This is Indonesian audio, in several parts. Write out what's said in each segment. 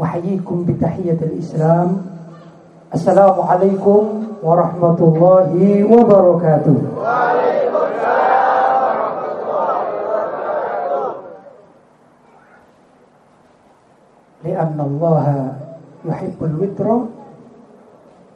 أحييكم بتحية الإسلام السلام عليكم ورحمة الله وبركاته. وعليكم السلام ورحمة الله وبركاته. لأن الله يحب الوتر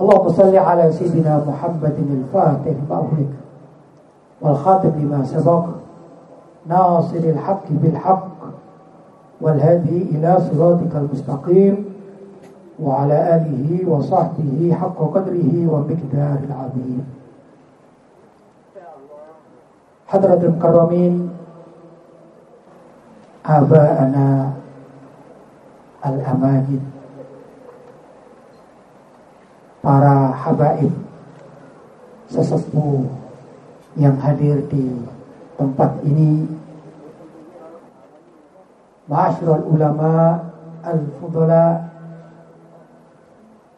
اللهم صل على سيدنا محمد الفاتح المغلق والخاتم لما سبق ناصر الحق بالحق والهادي إلى صراطك المستقيم وعلى آله وصحبه حق قدره ومقدار العظيم. حضرة المكرمين آباءنا الأماجد para habaib sesepuh yang hadir di tempat ini. Ma'asyiral ulama al-fudala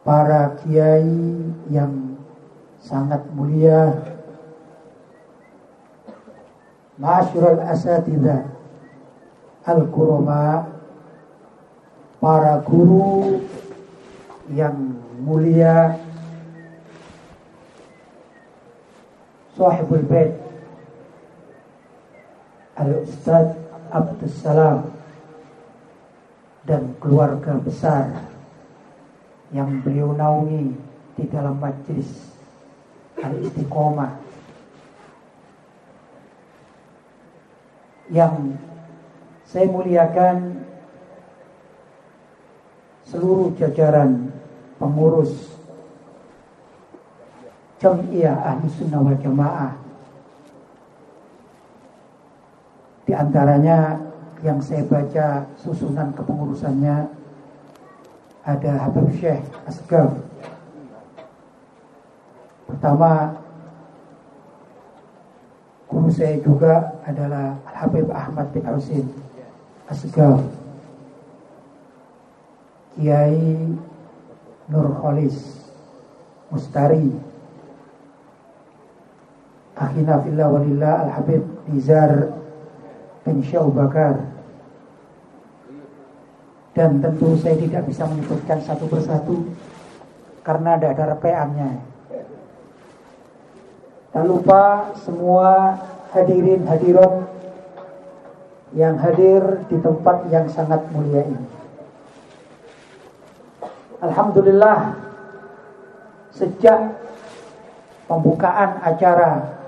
para kiai yang sangat mulia. Ma'asyiral asatidzah al-kurama para guru yang mulia sahibul bait al-ustaz Abdus Salam dan keluarga besar yang beliau naungi di dalam majlis al-istiqomah yang saya muliakan seluruh jajaran pengurus Jamiah Ahli Sunnah wal Jamaah. Di antaranya yang saya baca susunan kepengurusannya ada Habib Syekh Asgaf. Pertama guru saya juga adalah Al Habib Ahmad bin Husin Asgaf. Kiai Nur Kholis Mustari Akhina Fillah Walillah Al-Habib Nizar bin Bakar. Dan tentu saya tidak bisa menyebutkan satu persatu karena tidak ada repeannya. Tak lupa semua hadirin hadirat yang hadir di tempat yang sangat mulia ini Alhamdulillah sejak pembukaan acara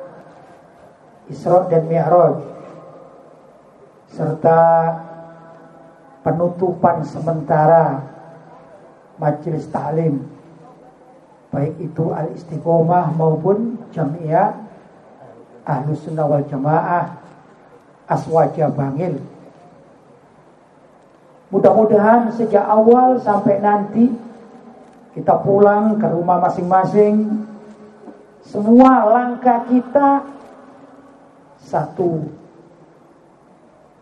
Isra dan Mi'raj serta penutupan sementara majelis taklim baik itu al-istiqomah maupun jamiah ahlus sunnah wal jamaah aswaja bangil. Mudah-mudahan sejak awal sampai nanti kita pulang ke rumah masing-masing. Semua langkah kita satu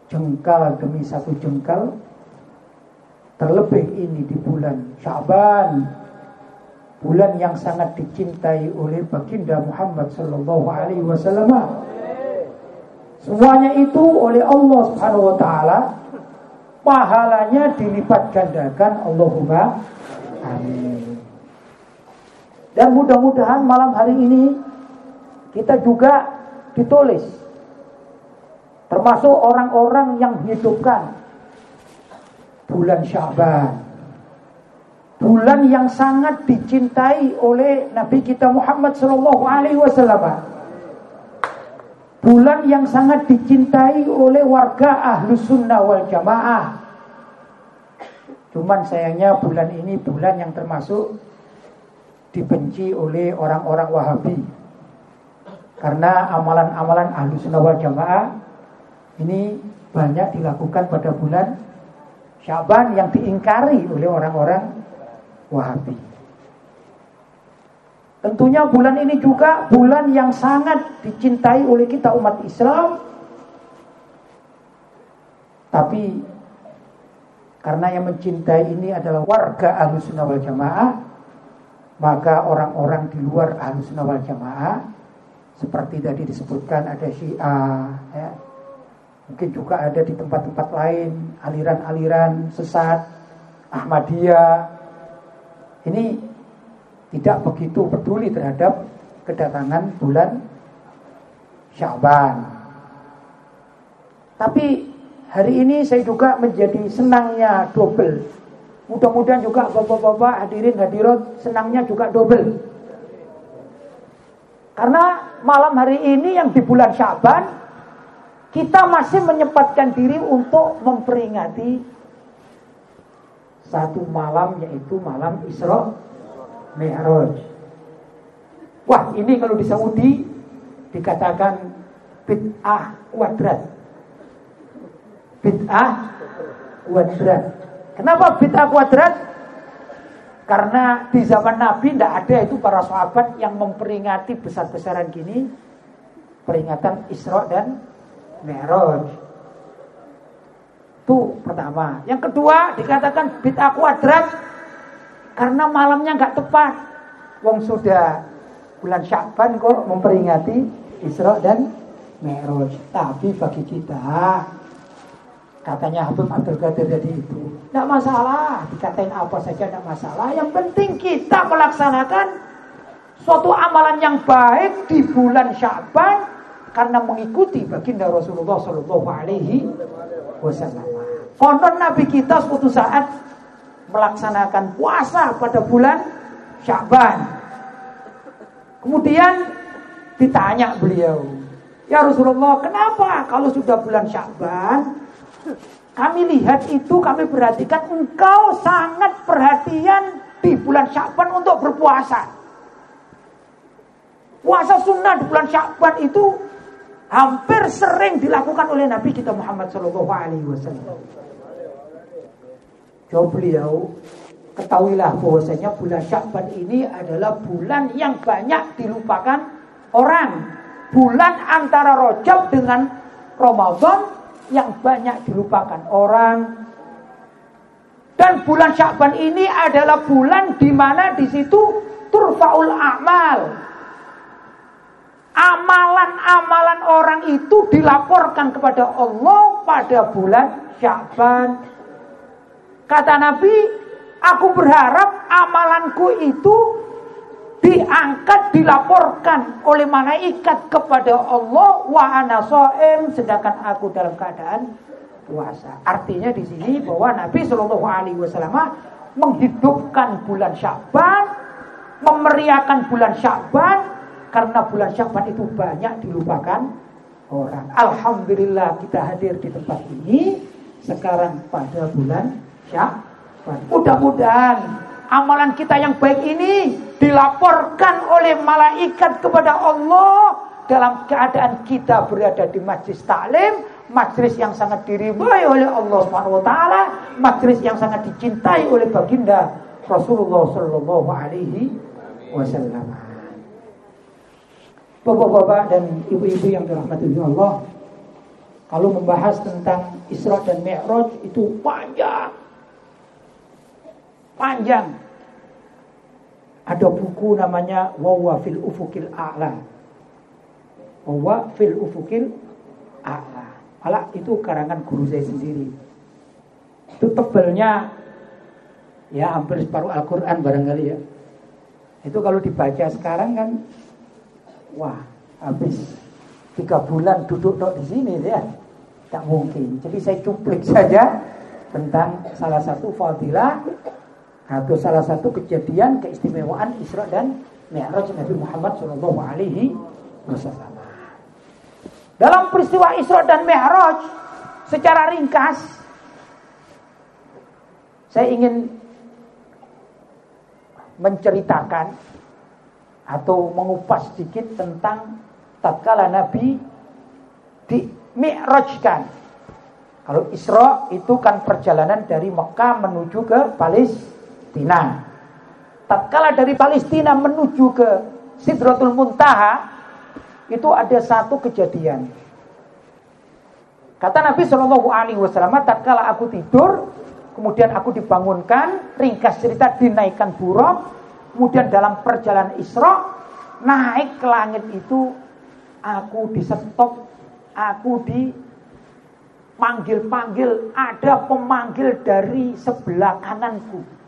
jengkal demi satu jengkal. Terlebih ini di bulan Syaban. Bulan yang sangat dicintai oleh baginda Muhammad sallallahu alaihi wasallam. Semuanya itu oleh Allah Subhanahu wa taala pahalanya dilipat gandakan Allahumma amin. Dan mudah-mudahan malam hari ini kita juga ditulis termasuk orang-orang yang hidupkan bulan Syaban. Bulan yang sangat dicintai oleh Nabi kita Muhammad sallallahu alaihi wasallam. Bulan yang sangat dicintai oleh warga ahlu sunnah wal jamaah. Cuman sayangnya bulan ini bulan yang termasuk dibenci oleh orang-orang Wahabi. Karena amalan-amalan ahlu sunnah wal jamaah ini banyak dilakukan pada bulan Syaban yang diingkari oleh orang-orang Wahabi. Tentunya bulan ini juga bulan yang sangat dicintai oleh kita umat Islam. Tapi karena yang mencintai ini adalah warga Ahlus Sunnah wal Jamaah, maka orang-orang di luar Ahlus Sunnah wal Jamaah seperti tadi disebutkan ada Syiah, ya. mungkin juga ada di tempat-tempat lain aliran-aliran sesat, Ahmadiyah. Ini tidak begitu peduli terhadap kedatangan bulan Syaban. Tapi hari ini saya juga menjadi senangnya double. Mudah-mudahan juga bapak-bapak hadirin hadirat senangnya juga double. Karena malam hari ini yang di bulan Syaban kita masih menyempatkan diri untuk memperingati satu malam yaitu malam Isra Mi'raj. Wah, ini kalau di Saudi dikatakan bid'ah kuadrat. Bid'ah kuadrat. Kenapa bid'ah kuadrat? Karena di zaman Nabi tidak ada itu para sahabat yang memperingati besar-besaran gini peringatan Isra dan Mi'raj. Itu pertama. Yang kedua dikatakan bid'ah kuadrat karena malamnya nggak tepat. Wong sudah bulan Syakban kok memperingati Isra dan Mi'raj. Tapi bagi kita Katanya Habib Abdul Qadir tadi itu. Tidak masalah, dikatain apa saja tidak masalah. Yang penting kita melaksanakan suatu amalan yang baik di bulan Syaban karena mengikuti baginda Rasulullah Shallallahu Alaihi Wasallam. Konon Nabi kita suatu saat melaksanakan puasa pada bulan Syaban. Kemudian ditanya beliau, ya Rasulullah, kenapa kalau sudah bulan Syaban kami lihat itu, kami perhatikan engkau sangat perhatian di bulan Syakban untuk berpuasa. Puasa sunnah di bulan Syakban itu hampir sering dilakukan oleh Nabi kita Muhammad Shallallahu Alaihi Wasallam. Jawab beliau, ketahuilah bahwasanya bulan Syakban ini adalah bulan yang banyak dilupakan orang. Bulan antara Rojab dengan Ramadan yang banyak dilupakan orang. Dan bulan Syakban ini adalah bulan di mana di situ turfaul amal. Amalan-amalan orang itu dilaporkan kepada Allah pada bulan Syakban. Kata Nabi, aku berharap amalanku itu diangkat dilaporkan oleh malaikat kepada Allah wa ana sedangkan aku dalam keadaan puasa. Artinya di sini bahwa Nabi Shallallahu alaihi wasallam menghidupkan bulan Sya'ban, memeriahkan bulan Sya'ban karena bulan Sya'ban itu banyak dilupakan orang. Alhamdulillah kita hadir di tempat ini sekarang pada bulan Sya'ban. Mudah-mudahan amalan kita yang baik ini dilaporkan oleh malaikat kepada Allah dalam keadaan kita berada di majlis taklim, majlis yang sangat diridhai oleh Allah Subhanahu wa taala, majlis yang sangat dicintai oleh baginda Rasulullah sallallahu alaihi wasallam. Bapak-bapak dan ibu-ibu yang dirahmati Allah, kalau membahas tentang Isra dan Mi'raj itu panjang panjang. Ada buku namanya Wawa fil Ufukil A'la. Wawa fil Ufukil A'la. Malah itu karangan guru saya sendiri. Itu tebalnya ya hampir separuh Al-Quran barangkali ya. Itu kalau dibaca sekarang kan, wah habis tiga bulan duduk dok di sini ya, tak mungkin. Jadi saya cuplik saja tentang salah satu fadilah atau salah satu kejadian keistimewaan Isra dan Mi'raj Nabi Muhammad Shallallahu Alaihi Wasallam. Dalam peristiwa Isra dan Mi'raj, secara ringkas, saya ingin menceritakan atau mengupas sedikit tentang tatkala Nabi di Mi'rajkan. Kalau Isra itu kan perjalanan dari Mekah menuju ke Palestina. Tatkala dari Palestina menuju ke Sidratul Muntaha itu ada satu kejadian. Kata Nabi Shallallahu Alaihi Wasallam, tatkala aku tidur, kemudian aku dibangunkan, ringkas cerita dinaikkan buruk, kemudian dalam perjalanan Isra naik ke langit itu, aku disetop, aku dipanggil-panggil, ada pemanggil dari sebelah kananku.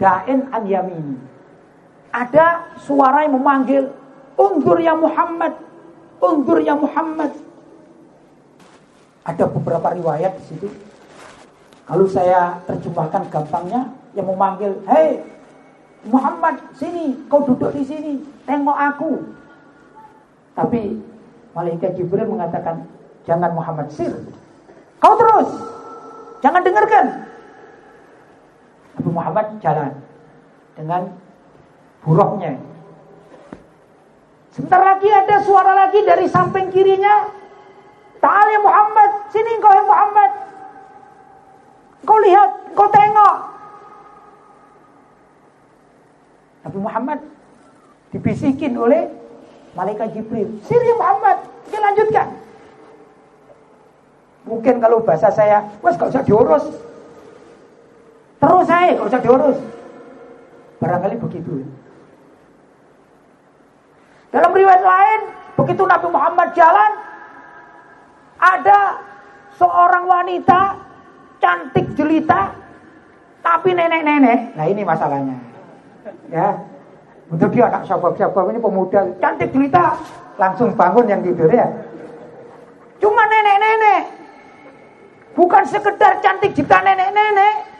Dain an yamin. Ada suara yang memanggil, undur ya Muhammad, undur ya Muhammad. Ada beberapa riwayat di situ. Kalau saya terjemahkan gampangnya, yang memanggil, hei Muhammad sini, kau duduk di sini, tengok aku. Tapi malaikat Jibril mengatakan, jangan Muhammad sir, kau terus, jangan dengarkan. Nabi Muhammad jalan dengan buruknya. Sebentar lagi ada suara lagi dari samping kirinya, Ta'al ya Muhammad, sini engkau ya Muhammad. Kau lihat, kau tengok. Nabi Muhammad dibisikin oleh malaikat Jibril. Sini ya Muhammad, kita lanjutkan. Mungkin kalau bahasa saya, wes gak usah diurus. Terus saya, gak usah diurus. Barangkali begitu. Dalam riwayat lain, begitu Nabi Muhammad jalan, ada seorang wanita cantik jelita tapi nenek-nenek. Nah ini masalahnya. Ya. Untuk dia anak sabab-sabab ini pemuda cantik jelita langsung bangun yang tidur ya. Cuma nenek-nenek. Bukan sekedar cantik jelita nenek-nenek,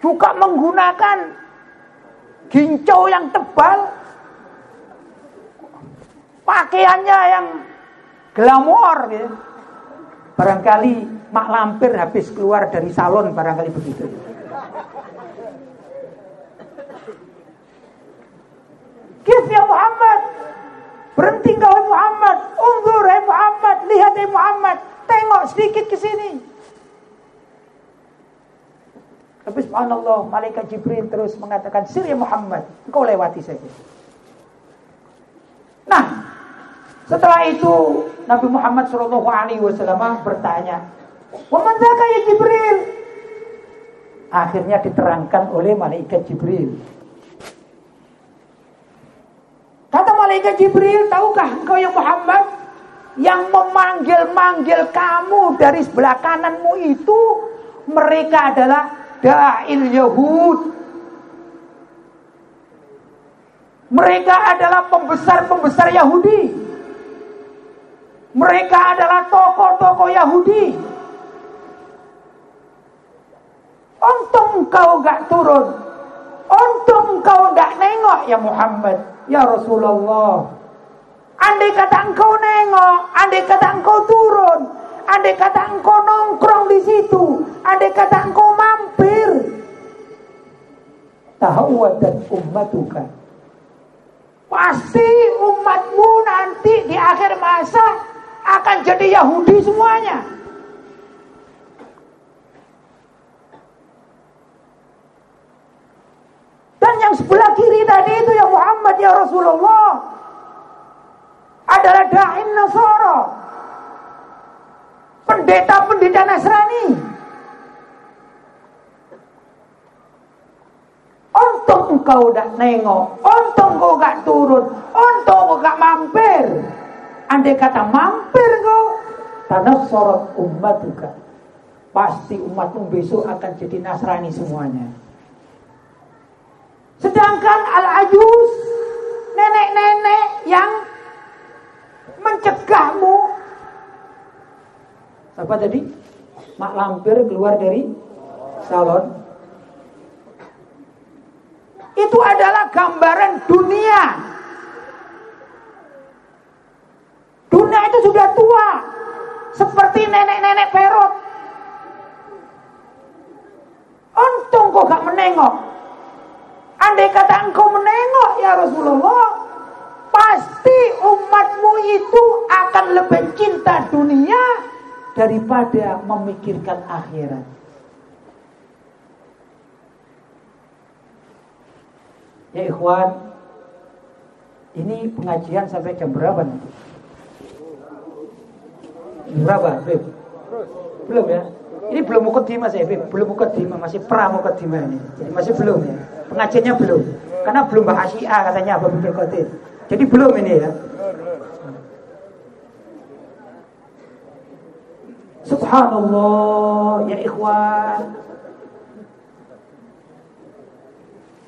juga menggunakan ginjau yang tebal, pakaiannya yang glamor gitu. Barangkali mak lampir habis keluar dari salon barangkali begitu. Kif ya Muhammad. Berhenti kau Muhammad. Undur ya Muhammad. Lihat ya Muhammad. Tengok sedikit ke sini. Tapi subhanallah malaikat Jibril terus mengatakan Sir ya Muhammad. Engkau lewati saja. Nah setelah itu Nabi Muhammad Shallallahu Alaihi Wasallam bertanya, "Waman ya Jibril?" Akhirnya diterangkan oleh malaikat Jibril. Kata malaikat Jibril, tahukah engkau yang Muhammad yang memanggil-manggil kamu dari sebelah kananmu itu mereka adalah da'il Yahud. Mereka adalah pembesar-pembesar Yahudi. Mereka adalah tokoh-tokoh Yahudi. Untung kau gak turun. Untung kau gak nengok ya Muhammad. Ya Rasulullah. Andai kata engkau nengok. Andai kata engkau turun. Andai kata engkau nongkrong di situ. Andai kata engkau mampir. Tahawadat ummatuka. Pasti umatmu nanti di akhir masa akan jadi Yahudi semuanya. Dan yang sebelah kiri tadi itu ya Muhammad ya Rasulullah adalah da'in Nasara. Pendeta-pendeta Nasrani. Untung engkau udah nengok, untung kau gak turun, untung kau gak mampir. Andai kata mampir kau, tanah sorot umat juga. Pasti umatmu besok akan jadi Nasrani semuanya. Sedangkan al-ajus, nenek-nenek yang mencegahmu apa tadi? Mak lampir keluar dari salon. Itu adalah gambaran dunia. Dunia itu sudah tua. Seperti nenek-nenek perut. Untung kok gak menengok. Andai kata engkau menengok ya Rasulullah. Pasti umatmu itu akan lebih cinta dunia daripada memikirkan akhirat. Ya ikhwan, ini pengajian sampai jam berapa nanti? Berapa, Beb? Belum ya? Ini belum mukadimah saya, Beb. Belum mukadimah, masih pra mukadimah ini. Jadi masih belum ya. Pengajiannya belum. Karena belum bahas Syiah katanya Abu Bakar. Jadi belum ini ya. Subhanallah ya ikhwan.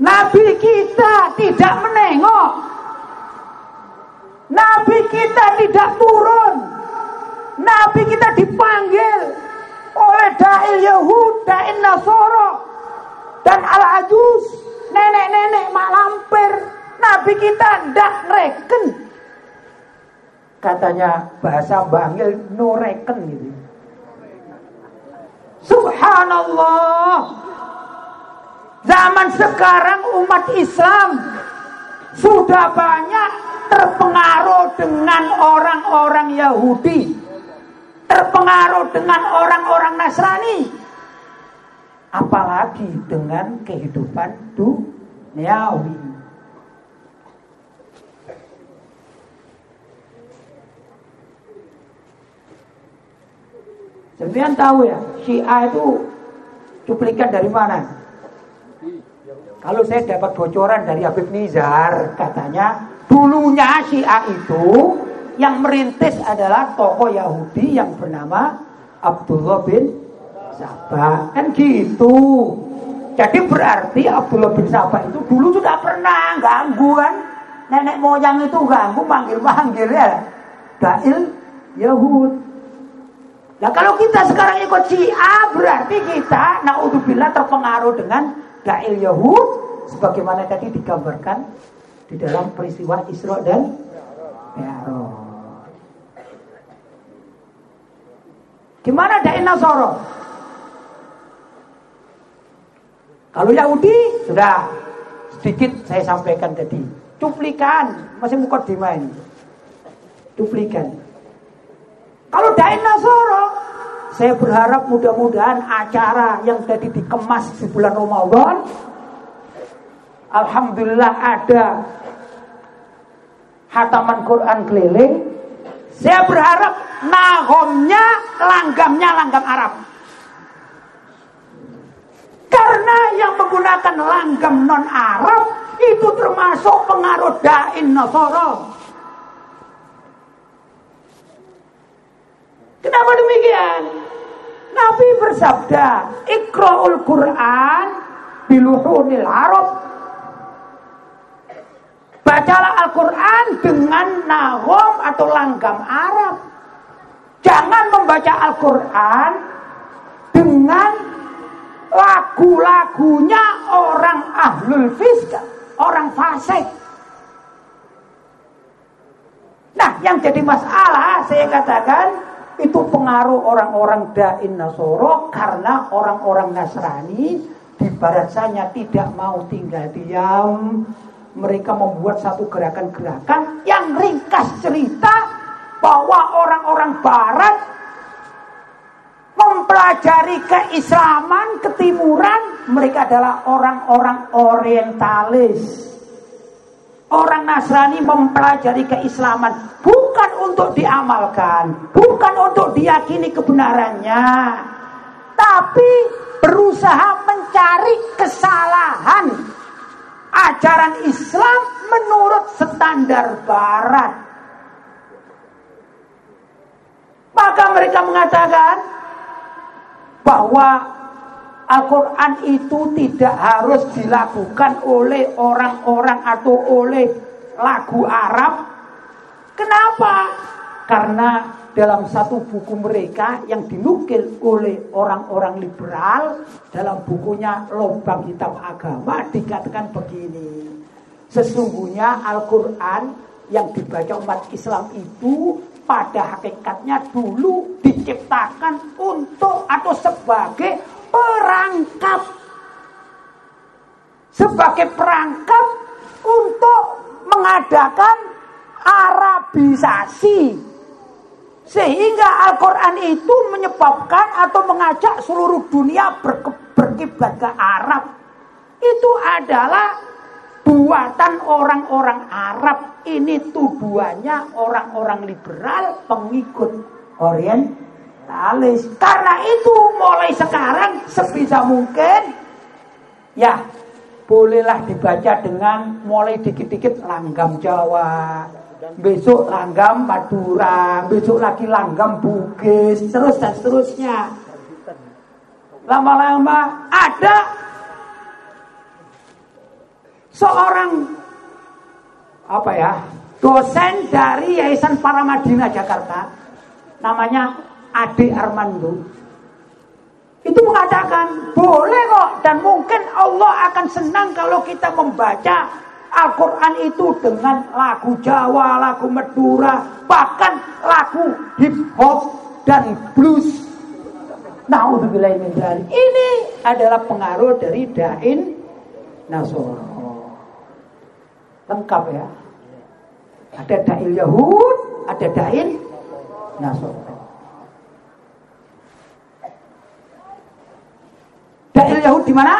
Nabi kita tidak menengok. Nabi kita tidak turun. Nabi kita dipanggil oleh da'il Yahud, da'il Nasoro, dan Al-Ajus, nenek-nenek mak lampir. Nabi kita ndak reken. Katanya bahasa Bangil no reken gitu. Subhanallah. Zaman sekarang umat Islam sudah banyak terpengaruh dengan orang-orang Yahudi, terpengaruh dengan orang-orang Nasrani, apalagi dengan kehidupan duniawi. Sebenarnya tahu ya, Syiah itu cuplikan dari mana? Kalau saya dapat bocoran dari Habib Nizar, katanya dulunya Syiah itu yang merintis adalah tokoh Yahudi yang bernama Abdullah bin Sabah. Kan gitu. Jadi berarti Abdullah bin Sabah itu dulu sudah pernah gangguan nenek moyang itu ganggu manggil-manggil ya. Dail Yahud. Nah kalau kita sekarang ikut Syiah berarti kita naudzubillah terpengaruh dengan Da'il Yahud sebagaimana tadi digambarkan di dalam peristiwa Isra dan Mi'raj. Gimana Da'il Nasoro? Kalau Yahudi sudah sedikit saya sampaikan tadi. Cuplikan, masih mukadimah ini. Cuplikan. Kalau Dain Nasoro, saya berharap mudah-mudahan acara yang tadi dikemas di bulan Ramadan, Alhamdulillah ada hataman Quran keliling. Saya berharap nahomnya langgamnya langgam Arab. Karena yang menggunakan langgam non Arab itu termasuk pengaruh dain Nasoro. Kenapa demikian? Nabi bersabda, Iqra'ul Quran biluhunil Arab. Bacalah Al-Quran dengan nahom atau langgam Arab. Jangan membaca Al-Quran dengan lagu-lagunya orang ahlul fisk, orang fasik. Nah, yang jadi masalah saya katakan itu pengaruh orang-orang Dain Nasoro karena orang-orang Nasrani di baratsanya tidak mau tinggal diam. Mereka membuat satu gerakan-gerakan yang ringkas cerita bahwa orang-orang Barat mempelajari keislaman, ketimuran, mereka adalah orang-orang orientalis. Orang Nasrani mempelajari keislaman bukan untuk diamalkan, bukan untuk diyakini kebenarannya, tapi berusaha mencari kesalahan ajaran Islam menurut standar barat. Maka mereka mengatakan bahwa Al-Quran itu tidak harus dilakukan oleh orang-orang atau oleh lagu Arab. Kenapa? Karena dalam satu buku mereka yang dinukil oleh orang-orang liberal dalam bukunya Lobang Hitam Agama dikatakan begini. Sesungguhnya Al-Quran yang dibaca umat Islam itu pada hakikatnya dulu diciptakan untuk atau sebagai perangkap sebagai perangkap untuk mengadakan Arab Arabisasi. Sehingga Al-Quran itu menyebabkan atau mengajak seluruh dunia berkiblat ke Arab. Itu adalah buatan orang-orang Arab. Ini tuduhannya orang-orang liberal pengikut orientalis. Karena itu mulai sekarang sebisa mungkin ya bolehlah dibaca dengan mulai dikit-dikit langgam Jawa, besok langgam Madura, besok lagi langgam Bugis, terus dan seterusnya. Lama-lama ada seorang apa ya dosen dari Yayasan Paramadina Jakarta, namanya Ade Armando. Itu mengatakan boleh kok dan mungkin Allah akan senang kalau kita membaca Al-Quran itu dengan lagu Jawa, lagu Madura, bahkan lagu hip hop dan blues. Nah, Ini adalah pengaruh dari Dain Nasoro. Lengkap ya. Ada Dail Yahud, ada Dain Nasoro. Dail Yahud di mana?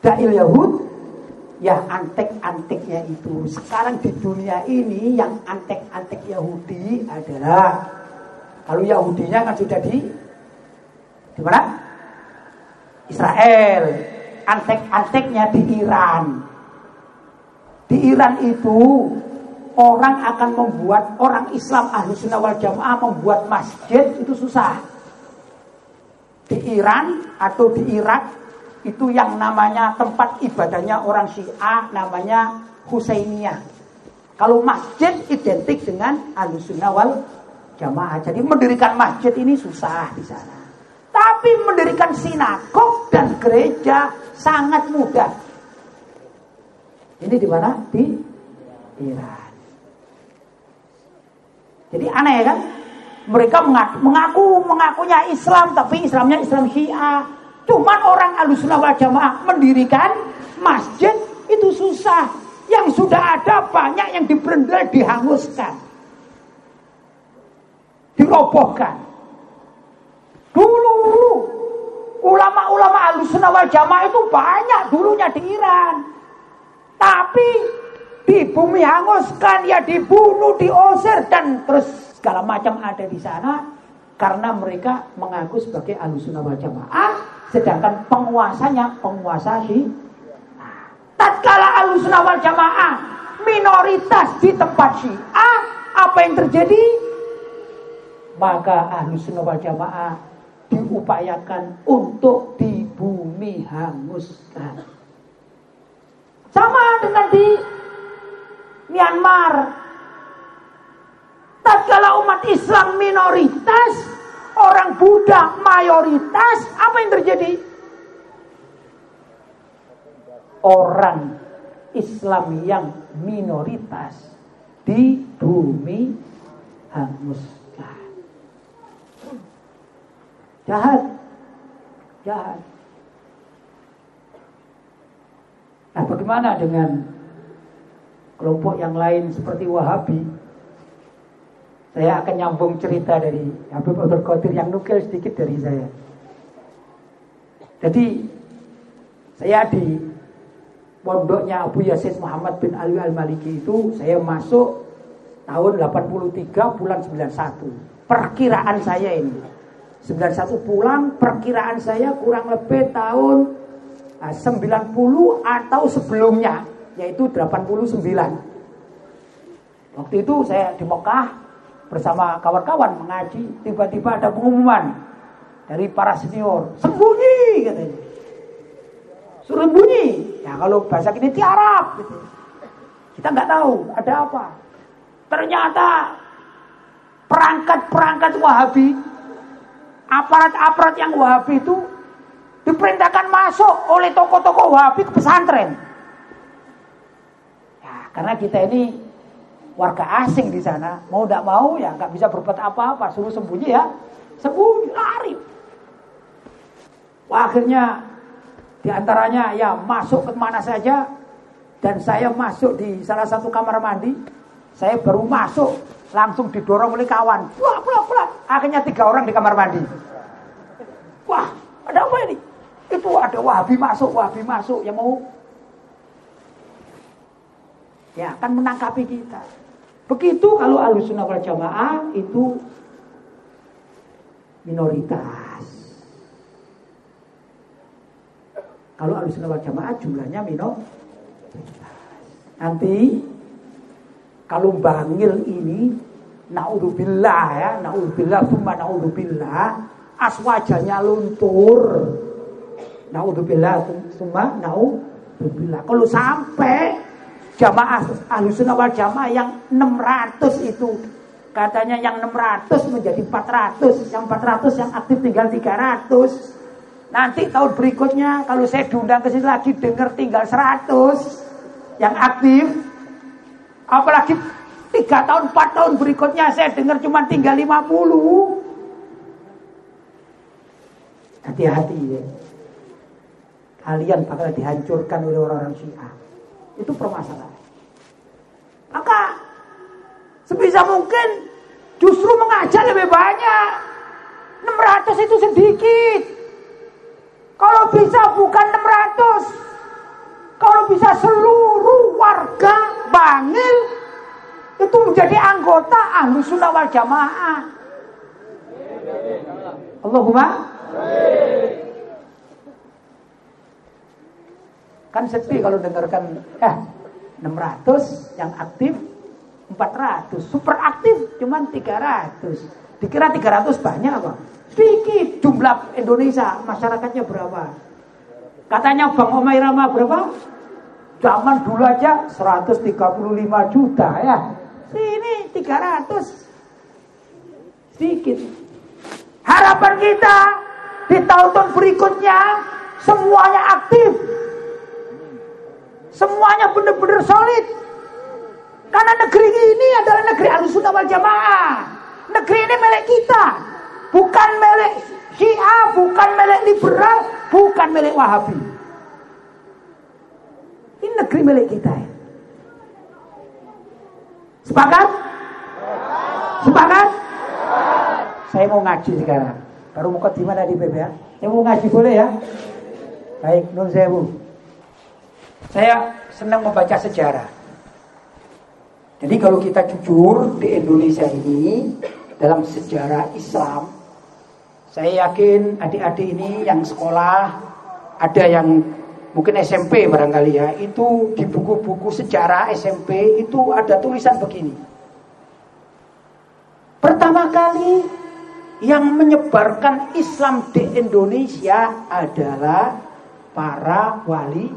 Dail Yahud yang antek-anteknya itu sekarang di dunia ini yang antek-antek Yahudi adalah kalau Yahudinya kan sudah di di mana? Israel. Antek-anteknya di Iran. Di Iran itu orang akan membuat orang Islam ahlu sunnah wal jamaah membuat masjid itu susah. Di Iran atau di Irak itu yang namanya tempat ibadahnya orang Syiah namanya Husainiyah. Kalau masjid identik dengan Ahlussunnah wal Jamaah. Jadi mendirikan masjid ini susah di sana. Tapi mendirikan sinagog dan gereja sangat mudah. Ini di mana? Di Iran. Jadi aneh kan? Mereka mengaku, mengaku mengakunya Islam tapi Islamnya Islam Syiah. Cuman orang alusna wal jamaah mendirikan masjid itu susah. Yang sudah ada banyak yang diberendel dihanguskan. Dirobohkan. Dulu ulama-ulama alusna wal jamaah itu banyak dulunya di Iran. Tapi di bumi hanguskan, ya dibunuh, diusir dan terus segala macam ada di sana karena mereka mengaku sebagai alusuna wal jamaah Sedangkan penguasanya penguasa si tatkala alusna wal jamaah minoritas di tempat syiah apa yang terjadi? Maka alusna wal jamaah diupayakan untuk di bumi hanguskan sama dengan di Myanmar tatkala umat Islam minoritas orang Buddha mayoritas, apa yang terjadi? Orang Islam yang minoritas di bumi hanguskan. Jahat. Jahat. Nah bagaimana dengan kelompok yang lain seperti Wahabi saya akan nyambung cerita dari Habib Abdul Qadir yang nukil sedikit dari saya. Jadi saya di pondoknya Abu Yasin Muhammad bin Ali Al-Maliki itu saya masuk tahun 83 bulan 91. Perkiraan saya ini 91 pulang perkiraan saya kurang lebih tahun 90 ah, atau sebelumnya yaitu 89. Waktu itu saya di Mekah bersama kawan-kawan mengaji, tiba-tiba ada pengumuman dari para senior, sembunyi katanya. Suruh bunyi. Ya kalau bahasa kita tiarap gitu. Kita nggak tahu ada apa. Ternyata perangkat-perangkat Wahabi, aparat-aparat yang Wahabi itu diperintahkan masuk oleh tokoh-tokoh Wahabi ke pesantren. Ya, karena kita ini warga asing di sana mau tidak mau ya nggak bisa berbuat apa-apa suruh sembunyi ya sembunyi lari Wah, akhirnya di antaranya ya masuk ke mana saja Dan saya masuk di salah satu kamar mandi, saya baru masuk langsung didorong oleh kawan. Wah, wah, wah. Akhirnya tiga orang di kamar mandi. Wah, ada apa ini? Itu ada wahabi masuk, wahabi masuk yang mau ya akan menangkapi kita. Begitu kalau alusunah wal jamaah itu minoritas. Kalau alusunah wal jamaah jumlahnya minoritas. Nanti kalau bangil ini naudzubillah ya, naudzubillah summa naudzubillah aswajanya luntur. Naudzubillah summa naudzubillah. Kalau sampai jamaah ahlussunnah wal jamaah yang 600 itu katanya yang 600 menjadi 400, yang 400 yang aktif tinggal 300. Nanti tahun berikutnya kalau saya diundang ke sini lagi dengar tinggal 100 yang aktif Apalagi tiga tahun, empat tahun berikutnya saya dengar cuma tinggal lima puluh. Hati-hati ya. Kalian bakal dihancurkan oleh orang-orang Syiah. Itu permasalahan. Maka sebisa mungkin justru mengajar lebih banyak. 600 itu sedikit. Kalau bisa bukan 600, kalau bisa seluruh warga Bangil itu menjadi anggota ahlu sunnah wal jamaah. Allahumma Kan sepi kalau dengarkan eh 600 yang aktif 400 super aktif cuman 300 dikira 300 banyak apa sedikit jumlah Indonesia masyarakatnya berapa katanya Bang Omai Rama berapa Zaman dulu aja 135 juta ya. Sini 300. Sedikit. Harapan kita di tahun-tahun berikutnya semuanya aktif. Semuanya benar-benar solid. Karena negeri ini adalah negeri Ahlussunnah wal Jamaah. Negeri ini milik kita. Bukan milik Syiah, bukan milik liberal, bukan milik Wahabi. Ini negeri milik kita. Sepakat? Sepakat? Saya mau ngaji sekarang. Baru mau ke di mana di BBA? Saya mau ngaji boleh ya? Baik, nun sewu. Saya senang membaca sejarah. Jadi kalau kita jujur di Indonesia ini dalam sejarah Islam, saya yakin adik-adik ini yang sekolah ada yang mungkin SMP barangkali ya, itu di buku-buku sejarah SMP itu ada tulisan begini. Pertama kali yang menyebarkan Islam di Indonesia adalah para wali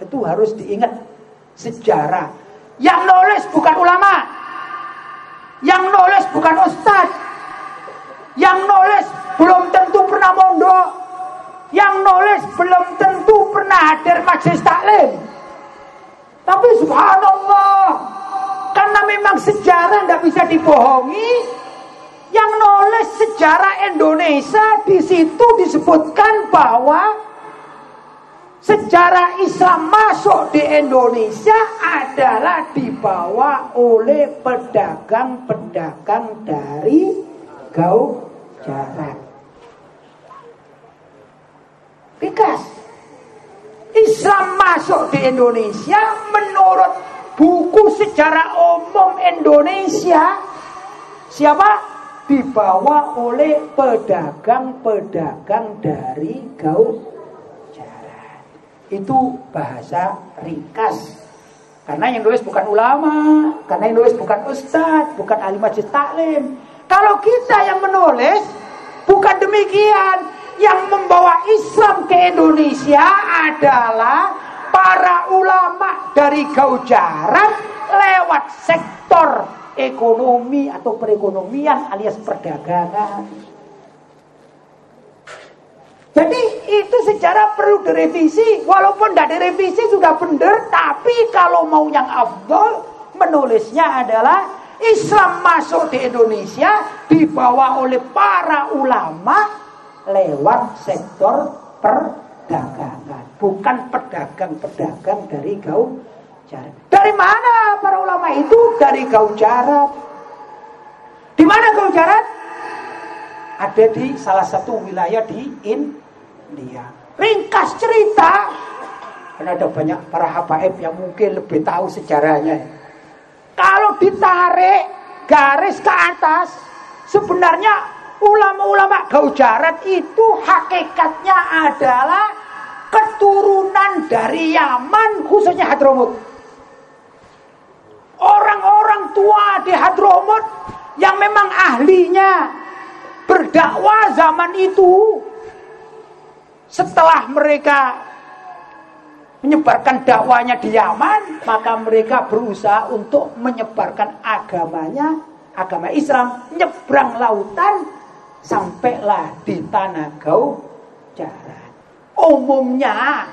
Itu harus diingat sejarah. Yang nulis bukan ulama. Yang nulis bukan ustadz. Yang nulis belum tentu pernah mondok yang nulis belum tentu pernah hadir majelis taklim. Tapi subhanallah, karena memang sejarah tidak bisa dibohongi. Yang nulis sejarah Indonesia di situ disebutkan bahwa sejarah Islam masuk di Indonesia adalah dibawa oleh pedagang-pedagang dari Gau Jarak. Bikas. Islam masuk di Indonesia menurut buku sejarah umum Indonesia siapa? Dibawa oleh pedagang-pedagang dari Jaran. Itu bahasa ringkas. Karena yang nulis bukan ulama, karena yang nulis bukan ustadz, bukan alim majlis taklim. Kalau kita yang menulis, bukan demikian yang membawa Islam ke Indonesia adalah para ulama dari Gaujaran lewat sektor ekonomi atau perekonomian alias perdagangan. Jadi itu secara perlu direvisi, walaupun tidak direvisi sudah benar, tapi kalau mau yang afdol menulisnya adalah Islam masuk di Indonesia dibawa oleh para ulama lewat sektor perdagangan. bukan pedagang-pedagang dari Gau Jarat. Dari mana para ulama itu? Dari Gau Jarat. Di mana Gau Jarat? Ada di salah satu wilayah di India. Ringkas cerita, karena ada banyak para habaib yang mungkin lebih tahu sejarahnya. Kalau ditarik garis ke atas, sebenarnya ulama-ulama Gaujarat itu hakikatnya adalah keturunan dari Yaman khususnya Hadramut. Orang-orang tua di Hadramut yang memang ahlinya berdakwah zaman itu setelah mereka menyebarkan dakwanya di Yaman, maka mereka berusaha untuk menyebarkan agamanya, agama Islam, nyebrang lautan sampailah di tanah Gau Jaran. Umumnya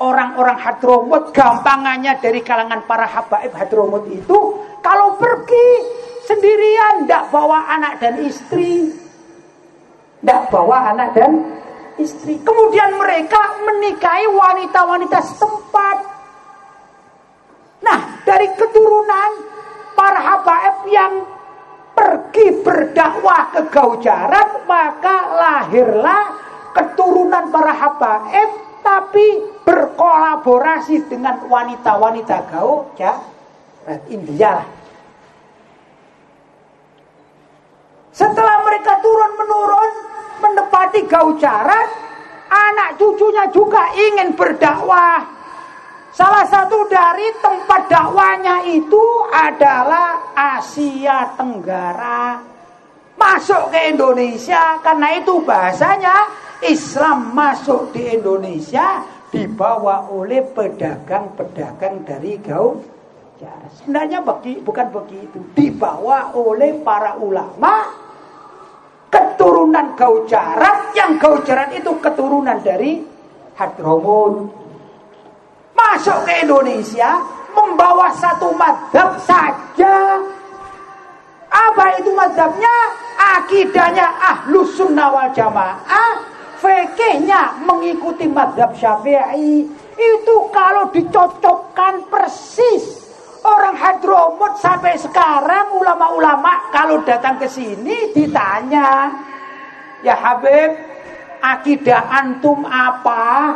orang-orang Hadromut gampangannya dari kalangan para habaib Hadromut itu kalau pergi sendirian tidak bawa anak dan istri tidak bawa anak dan istri. Kemudian mereka menikahi wanita-wanita setempat. Nah, dari keturunan para habaib yang pergi berdakwah ke Gaujarat, maka lahirlah keturunan para habaib tapi berkolaborasi dengan wanita-wanita Gaujarat India. Setelah mereka turun menurun, menepati gaujaran, anak cucunya juga ingin berdakwah. Salah satu dari tempat dakwanya itu adalah Asia Tenggara. Masuk ke Indonesia karena itu bahasanya Islam masuk di Indonesia dibawa oleh pedagang-pedagang dari Gau. Sebenarnya bagi, bukan begitu, dibawa oleh para ulama keturunan Gaujarat. Yang Gaujarat itu keturunan dari Hadromut masuk ke Indonesia membawa satu madhab saja. Apa itu madhabnya? Akidahnya ahlus sunnah wal jamaah. Fikihnya mengikuti madhab syafi'i. Itu kalau dicocokkan persis Orang Hadromut sampai sekarang ulama-ulama kalau datang ke sini ditanya, "Ya Habib, akidah antum apa?"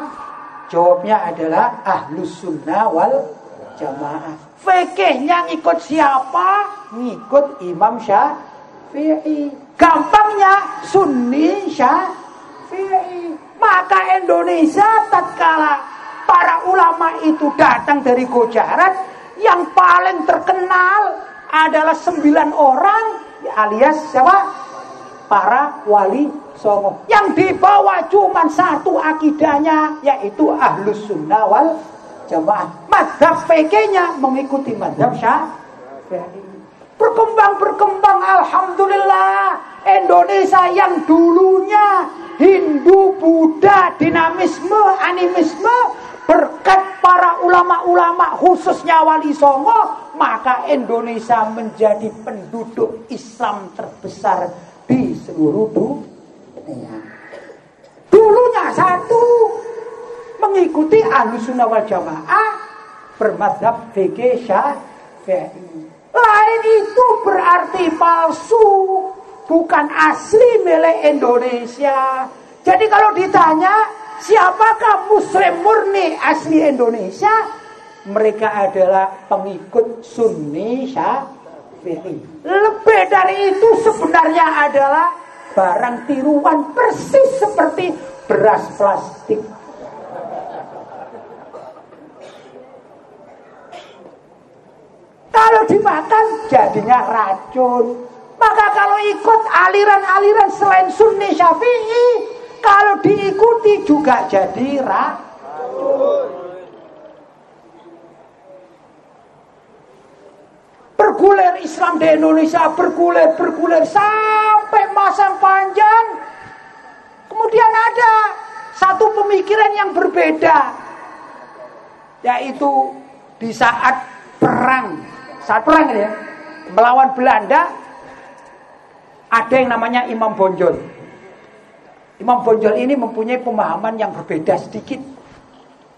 Jawabnya adalah ahlus sunnah wal jamaah. Fikihnya ngikut siapa? Ngikut Imam Syafi'i. Gampangnya Sunni Syafi'i. Maka Indonesia tatkala para ulama itu datang dari Gujarat yang paling terkenal adalah sembilan orang alias siapa? Para wali songo. Yang dibawa cuma satu akidahnya yaitu ahlus sunnah wal jamaah. Madhab PK-nya mengikuti madhab syafi'i. Berkembang-berkembang Alhamdulillah Indonesia yang dulunya Hindu, Buddha, dinamisme, animisme Berkat para ulama-ulama khususnya Wali Songo, maka Indonesia menjadi penduduk Islam terbesar di seluruh dunia. Dulunya satu, mengikuti Ahlussunnah wal Jamaah bermadhab fikih Syafi'i. Lain itu berarti palsu, bukan asli milik Indonesia. Jadi kalau ditanya Siapakah muslim murni asli Indonesia? Mereka adalah pengikut Sunni Syafi'i. Lebih dari itu sebenarnya adalah barang tiruan persis seperti beras plastik. Kalau dimakan jadinya racun. Maka kalau ikut aliran-aliran selain Sunni Syafi'i, kalau diikuti juga jadi racun. Bergulir Islam di Indonesia, bergulir, bergulir sampai masa panjang. Kemudian ada satu pemikiran yang berbeda. Yaitu di saat perang. Saat perang ya, melawan Belanda, ada yang namanya Imam Bonjol. Imam Bonjol ini mempunyai pemahaman yang berbeda sedikit.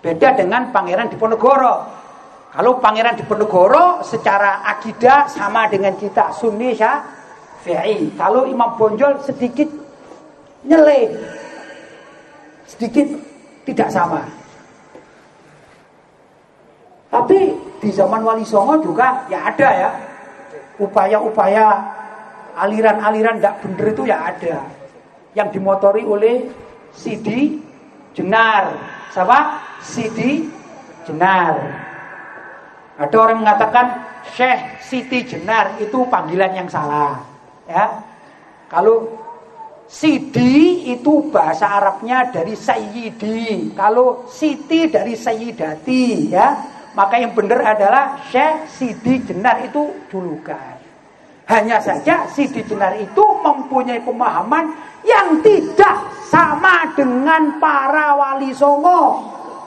Beda dengan Pangeran Diponegoro. Kalau Pangeran Diponegoro secara akidah sama dengan kita Sunni Syafi'i. Kalau Imam Bonjol sedikit nyele. Sedikit tidak sama. Tapi di zaman Wali Songo juga ya ada ya. Upaya-upaya aliran-aliran tidak benar itu ya ada. Yang dimotori oleh Sidi Jenar. Siapa? Siti Jenar. Ada orang mengatakan Syekh Siti Jenar itu panggilan yang salah. Ya. Kalau Sidi itu bahasa Arabnya dari Sayyidi. Kalau Siti dari Sayyidati, ya. Maka yang benar adalah Syekh Sidi Jenar itu julukan. Hanya saja Sidi Jenar itu mempunyai pemahaman yang tidak sama dengan para wali songo.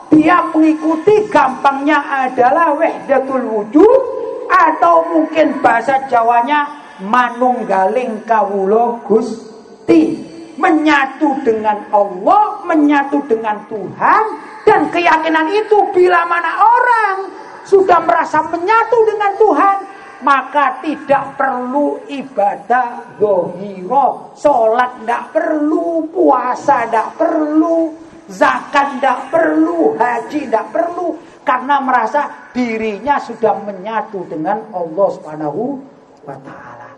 Dia mengikuti gampangnya adalah wahdatul wujud atau mungkin bahasa Jawanya manunggaling kawula Gusti. Menyatu dengan Allah menyatu dengan Tuhan dan keyakinan itu bila mana orang sudah merasa menyatu dengan Tuhan maka tidak perlu ibadah dohiro sholat tidak perlu puasa tidak perlu zakat tidak perlu, haji tidak perlu karena merasa dirinya sudah menyatu dengan Allah Subhanahu wa taala.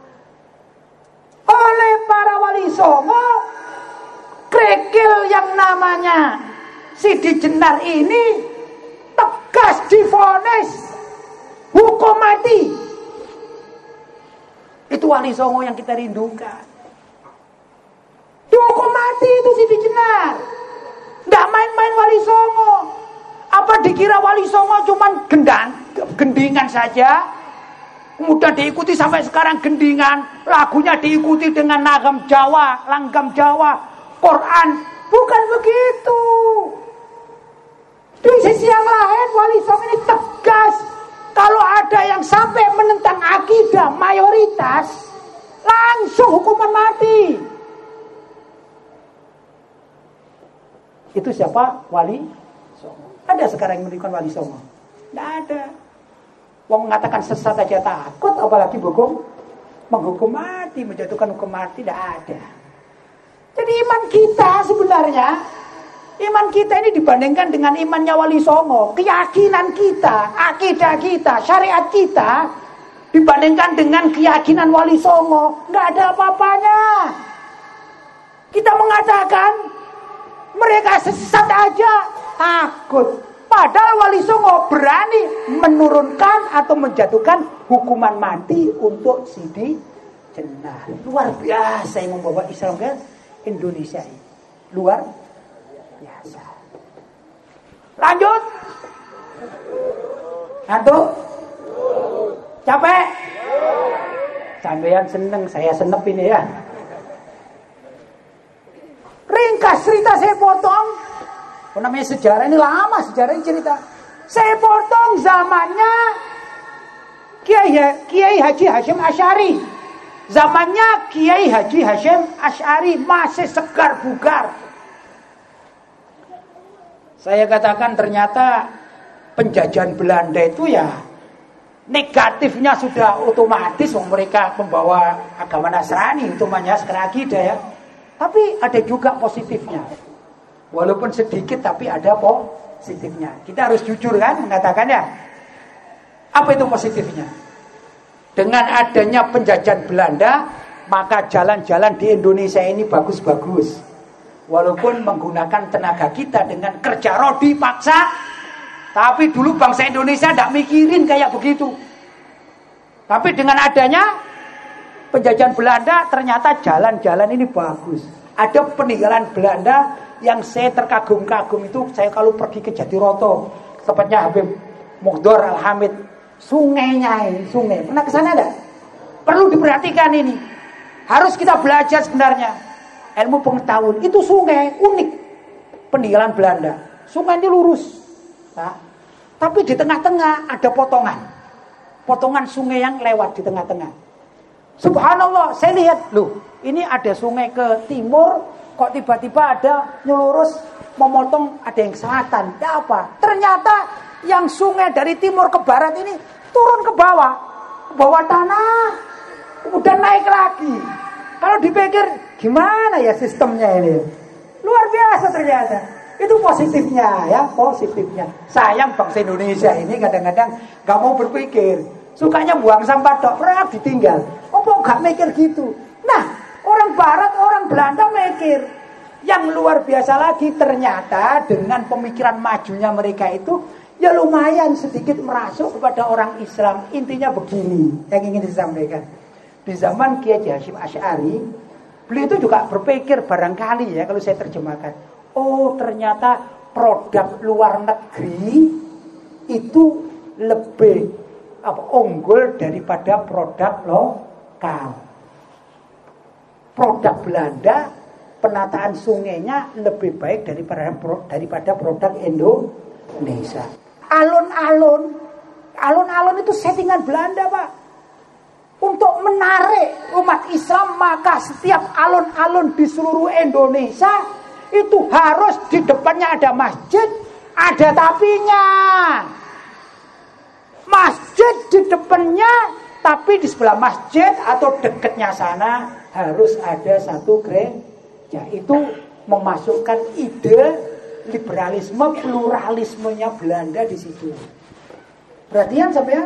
Oleh para wali songo krekil yang namanya Sidi Jenar ini tegas difonis hukum mati. Itu wali songo yang kita rindukan. Dihukum mati itu Sidi Jenar. Nggak main-main wali songo. Apa dikira wali songo cuman gendang, gendingan saja? Kemudian diikuti sampai sekarang gendingan. Lagunya diikuti dengan nagam Jawa, langgam Jawa, Quran. Bukan begitu. Di sisi yang lain wali songo ini tegas. Kalau ada yang sampai menentang akidah mayoritas, langsung hukuman mati. Itu siapa? Wali Songo. Ada sekarang yang memberikan wali Songo? Tidak ada. Wong mengatakan sesat aja takut, apalagi hukum menghukum mati, menjatuhkan hukum mati, tidak ada. Jadi iman kita sebenarnya, iman kita ini dibandingkan dengan imannya wali songo, keyakinan kita, akidah kita, syariat kita, dibandingkan dengan keyakinan wali songo, nggak ada apa-apanya. Kita mengatakan mereka sesat aja takut. Padahal Wali Songo berani menurunkan atau menjatuhkan hukuman mati untuk Sidi Jenar. Luar biasa yang membawa Islam ke Indonesia ini. Luar biasa. Lanjut. Ngantuk? Capek? Sampean seneng, saya senep ini ya. Ringkas cerita saya potong. Oh, namanya sejarah ini lama sejarah ini cerita. Saya potong zamannya Kiai Kiai Haji Hashim Asyari. Zamannya Kiai Haji Hashim Asyari masih segar bugar. Saya katakan ternyata penjajahan Belanda itu ya negatifnya sudah otomatis mereka membawa agama Nasrani utamanya sekarang akidah ya. Tapi ada juga positifnya. Walaupun sedikit tapi ada positifnya. Kita harus jujur kan mengatakannya. Apa itu positifnya? Dengan adanya penjajahan Belanda, maka jalan-jalan di Indonesia ini bagus-bagus. Walaupun menggunakan tenaga kita dengan kerja rodi paksa, tapi dulu bangsa Indonesia tidak mikirin kayak begitu. Tapi dengan adanya penjajahan Belanda ternyata jalan-jalan ini bagus. Ada peninggalan Belanda yang saya terkagum-kagum itu saya kalau pergi ke Jatiroto, tepatnya Habib Mugdor Alhamid, sungainya ini, sungai. Pernah ke sana enggak? Perlu diperhatikan ini. Harus kita belajar sebenarnya ilmu pengetahuan. Itu sungai unik peninggalan Belanda. Sungai ini lurus. Nah, tapi di tengah-tengah ada potongan. Potongan sungai yang lewat di tengah-tengah. Subhanallah, saya lihat loh, ini ada sungai ke timur, kok tiba-tiba ada nyelurus memotong ada yang selatan. Ya apa? Ternyata yang sungai dari timur ke barat ini turun ke bawah, ke bawah tanah, kemudian naik lagi. Kalau dipikir gimana ya sistemnya ini? Luar biasa ternyata. Itu positifnya ya, positifnya. Sayang bangsa Indonesia ini kadang-kadang gak mau berpikir. Sukanya buang sampah dok, pernah ditinggal. Apa gak mikir gitu? Nah, orang barat, orang Belanda mikir. Yang luar biasa lagi ternyata dengan pemikiran majunya mereka itu ya lumayan sedikit merasuk kepada orang Islam. Intinya begini yang ingin disampaikan. Di zaman Kiai Hashim Ash'ari, beliau itu juga berpikir barangkali ya kalau saya terjemahkan. Oh ternyata produk luar negeri itu lebih apa, unggul daripada produk lokal. Produk Belanda penataan sungainya lebih baik daripada daripada produk Indonesia. Alun-alun, alun-alun itu settingan Belanda, Pak. Untuk menarik umat Islam maka setiap alun-alun di seluruh Indonesia itu harus di depannya ada masjid, ada tapinya. Masjid di depannya, tapi di sebelah masjid atau dekatnya sana harus ada satu gereja. Itu memasukkan ide liberalisme, pluralismenya Belanda di situ. Perhatian sampai ya?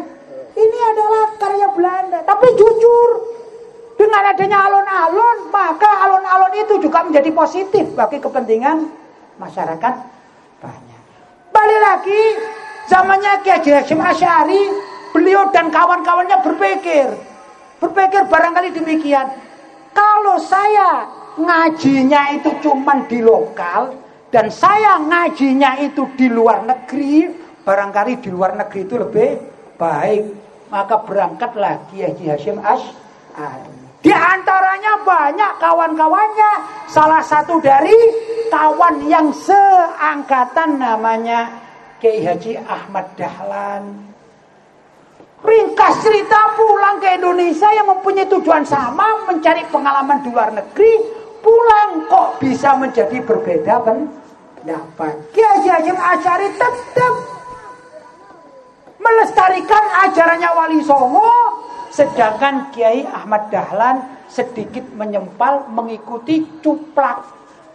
Ini adalah karya Belanda. Tapi jujur, dengan adanya alun-alun, maka alun-alun itu juga menjadi positif bagi kepentingan masyarakat banyak. Balik lagi, zamannya Kiai Hashim Asy'ari, beliau dan kawan-kawannya berpikir, berpikir barangkali demikian. Kalau saya ngajinya itu cuma di lokal dan saya ngajinya itu di luar negeri, barangkali di luar negeri itu lebih baik maka berangkatlah Kiai Haji Hashim Ash'ari. Di antaranya banyak kawan-kawannya. Salah satu dari kawan yang seangkatan namanya Kiai Haji Ahmad Dahlan. Ringkas cerita pulang ke Indonesia yang mempunyai tujuan sama mencari pengalaman di luar negeri. Pulang kok bisa menjadi berbeda pendapat. Kiai Haji Ash'ari tetap melestarikan ajarannya Wali Songo sedangkan Kiai Ahmad Dahlan sedikit menyempal mengikuti cuplak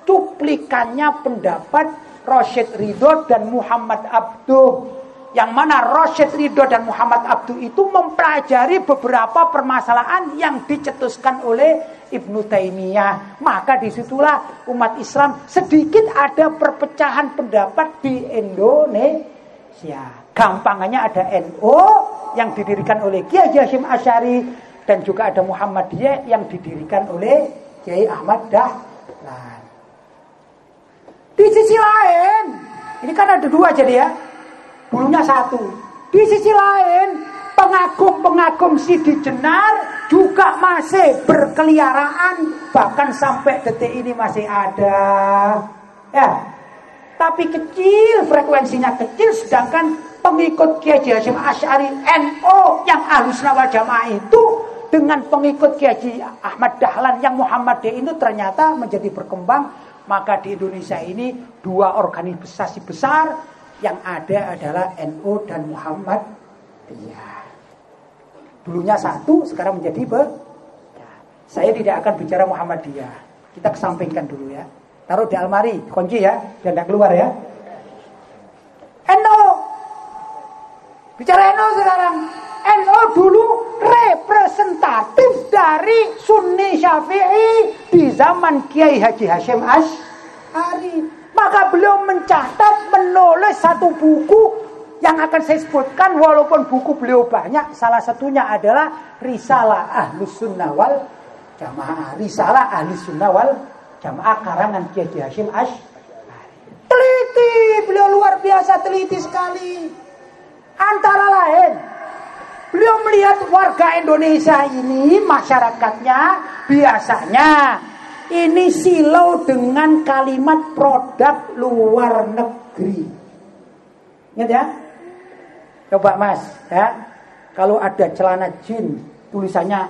cuplikannya pendapat Rosyid Ridho dan Muhammad Abduh yang mana Rosyid Ridho dan Muhammad Abduh itu mempelajari beberapa permasalahan yang dicetuskan oleh Ibnu Taimiyah. Maka di situlah umat Islam sedikit ada perpecahan pendapat di Indonesia. Gampangannya ada NU yang didirikan oleh Kiai Hashim Asyari dan juga ada Muhammadiyah yang didirikan oleh Kiai Ahmad Dahlan. Di sisi lain, ini kan ada dua jadi ya. Bulunya satu. Di sisi lain, pengagum-pengagum Sidi Jenar juga masih berkeliaran bahkan sampai detik ini masih ada. Ya. Tapi kecil, frekuensinya kecil sedangkan pengikut Kiai Hasyim Asy'ari NO yang Ahlus Wal Jamaah itu dengan pengikut Kiai Ahmad Dahlan yang Muhammad itu ternyata menjadi berkembang maka di Indonesia ini dua organisasi besar yang ada adalah NO dan Muhammad ya. dulunya satu sekarang menjadi ber ya. saya tidak akan bicara Muhammadiyah kita kesampingkan dulu ya taruh di almari kunci ya dan tidak keluar ya NO Bicara NU sekarang. NU dulu representatif dari Sunni Syafi'i di zaman Kiai Haji Hashim Ash'ari. Maka beliau mencatat, menulis satu buku yang akan saya sebutkan walaupun buku beliau banyak. Salah satunya adalah Risalah Ahlus Sunnah wal Jamaah. Risalah Ahlus Sunnah wal Jamaah karangan Kiai Haji Hashim Ash'ari. Teliti, beliau luar biasa teliti sekali. Antara lain, beliau melihat warga Indonesia ini masyarakatnya biasanya ini silau dengan kalimat produk luar negeri. Ingat ya? Coba Mas, ya. Kalau ada celana jin tulisannya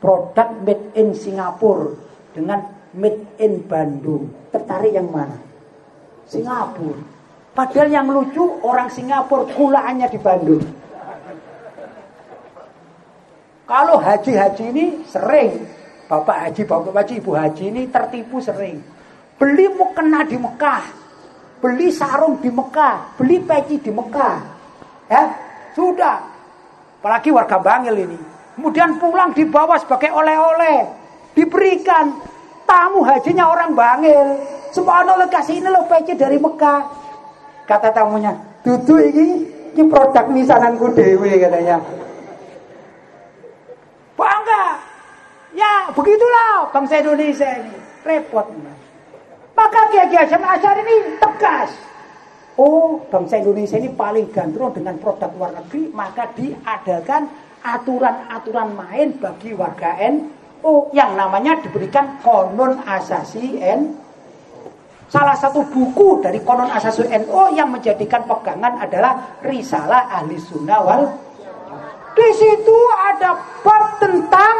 produk made in Singapura dengan Made in Bandung. Tertarik yang mana? Singapura. Padahal yang lucu orang Singapura gulaannya di Bandung. Kalau haji-haji ini sering. Bapak haji, bapak haji, ibu haji ini tertipu sering. Beli mukena di Mekah. Beli sarung di Mekah. Beli peci di Mekah. Ya, sudah. Apalagi warga Bangil ini. Kemudian pulang dibawa sebagai oleh-oleh. Diberikan. Tamu hajinya orang Bangil. Subhanallah kasih ini loh peci dari Mekah. Kata tamunya, Dudu ini, ini produk misananku dewe katanya. Bangga. Ya, begitulah bangsa Indonesia ini. Repot. Maka Kiai Hasyim Asy'ari ini tegas. Oh, bangsa Indonesia ini paling gandrung dengan produk luar negeri, maka diadakan aturan-aturan main bagi warga NU yang namanya diberikan konon asasi N. Salah satu buku dari konon asasi NU yang menjadikan pegangan adalah Risalah Ahli Sunnah wal di situ ada bab tentang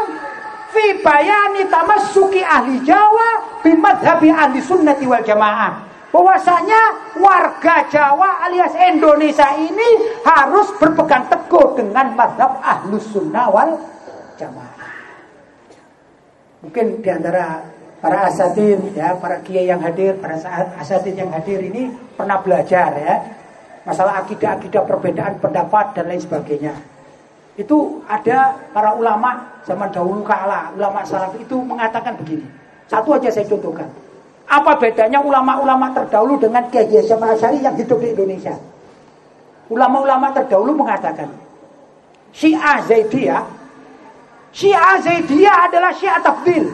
fi bayani tamassuki ahli Jawa bimadhabi ahli sunnati wal jamaah. Bahwasanya warga Jawa alias Indonesia ini harus berpegang teguh dengan madhab ahlu sunnah wal jamaah. Mungkin di antara para asatid ya, para kiai yang hadir, para asatid yang hadir ini pernah belajar ya masalah akidah-akidah perbedaan pendapat dan lain sebagainya. Itu ada para ulama zaman dahulu kala, ulama salaf itu mengatakan begini. Satu aja saya contohkan. Apa bedanya ulama-ulama terdahulu dengan Kiai Hasyim Asy'ari yang hidup di Indonesia? Ulama-ulama terdahulu mengatakan Syiah Zaidiyah Syiah Zaidiyah adalah Syiah Tafdil.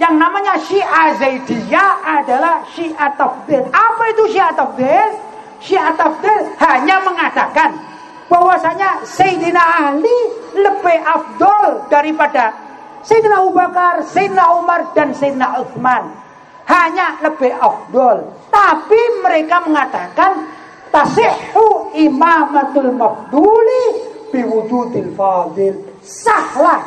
Yang namanya Syiah Zaidiyah adalah Syiah Tafdil. Apa itu Syiah Tafdil? Syiah Tafdil hanya mengatakan bahwasanya Sayyidina Ali lebih afdol daripada Sayyidina Abu Bakar, Sayyidina Umar dan Sayyidina Uthman. Hanya lebih afdol. Tapi mereka mengatakan tasihhu imamatul mafduli biwujudil fadil. Sahlah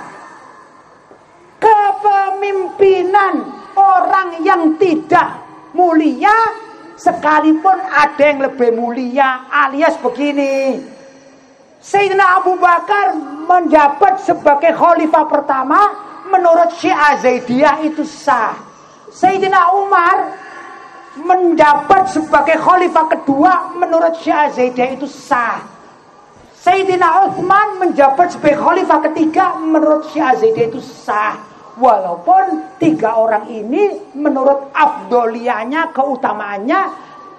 kepemimpinan orang yang tidak mulia sekalipun ada yang lebih mulia alias begini Sayyidina Abu Bakar menjabat sebagai khalifah pertama menurut Syiah Zaidiyah itu sah. Sayyidina Umar menjabat sebagai khalifah kedua menurut Syiah Zaidiyah itu sah. Sayyidina Uthman menjabat sebagai khalifah ketiga menurut Syiah Zaidiyah itu sah. Walaupun tiga orang ini menurut afdolianya, keutamaannya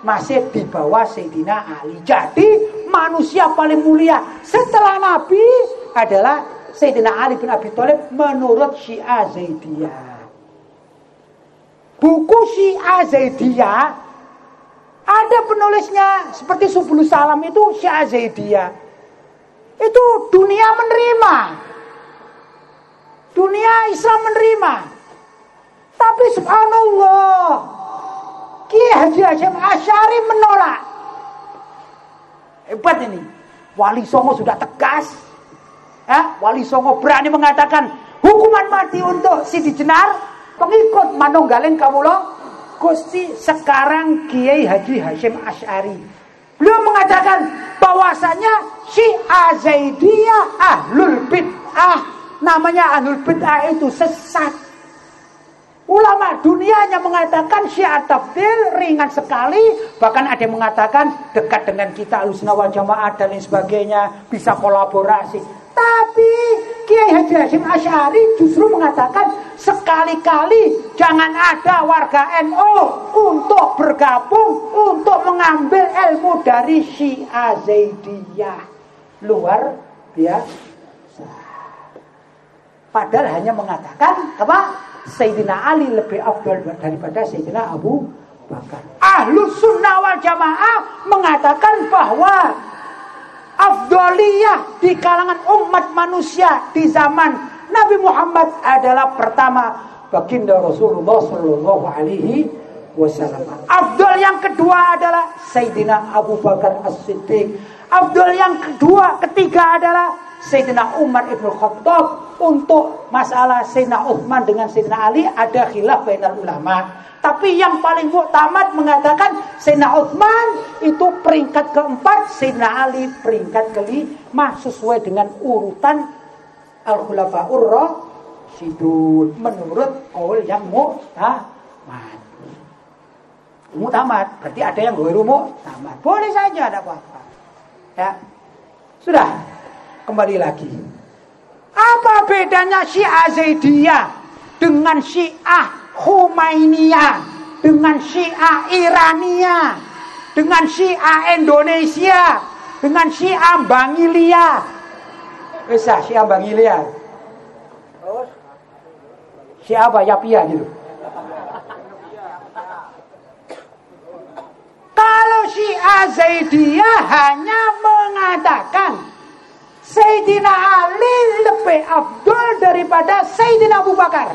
masih di bawah Sayyidina Ali. Jadi manusia paling mulia setelah Nabi adalah Sayyidina Ali bin Abi Thalib menurut Syiah Zaidiyah. Buku Syiah Zaidiyah ada penulisnya seperti Subul Salam itu Syiah Zaidiyah. Itu dunia menerima. Dunia Islam menerima. Tapi subhanallah Kiai Haji Hasyim Asyari menolak. Hebat ini. Wali Songo sudah tegas. Ya, Wali Songo berani mengatakan hukuman mati untuk Siti Jenar, pengikut Manunggaling Kawula Gusti sekarang Kiai Haji Hasyim Asyari. Beliau mengatakan bahwasanya si Azaidiyah ahlul bid'ah. Namanya ahlul bid'ah itu sesat. Ulama dunianya mengatakan syiat tafdil ringan sekali. Bahkan ada yang mengatakan dekat dengan kita alusna jamaah dan lain sebagainya. Bisa kolaborasi. Tapi Kiai Haji Hashim Asyari justru mengatakan sekali-kali jangan ada warga NU untuk bergabung untuk mengambil ilmu dari Syiah Zaidiyah. Luar biasa. Padahal hanya mengatakan apa? Sayyidina Ali lebih afdal daripada Sayyidina Abu Bakar. Ahlus sunnah wal jamaah mengatakan bahwa afdoliyah di kalangan umat manusia di zaman Nabi Muhammad adalah pertama baginda Rasulullah Shallallahu Alaihi Wasallam. Afdol yang kedua adalah Sayyidina Abu Bakar As-Siddiq. Abdul yang kedua, ketiga adalah Sayyidina Umar Ibn Khattab untuk masalah Sayyidina Uthman dengan Sayyidina Ali ada khilaf bainal ulama. Tapi yang paling muktamad mengatakan Sayyidina Uthman itu peringkat keempat, Sayyidina Ali peringkat kelima sesuai dengan urutan Al-Khulafaur Rasyidun menurut kaul yang muktamad. Muktamad berarti ada yang ghairu muktamad. Boleh saja ada apa-apa. Ya. Sudah. Kembali lagi. Apa bedanya Syiah Zaidiyah dengan Syiah Humainiyah, dengan Syiah Irania, dengan Syiah Indonesia, dengan Syiah Bangilia. Bisa Syiah Bangilia. Syiah apa? Yapia gitu. Kalau Syiah Zaidiyah hanya mengatakan Sayyidina Ali lebih abdul daripada Sayyidina Abu Bakar.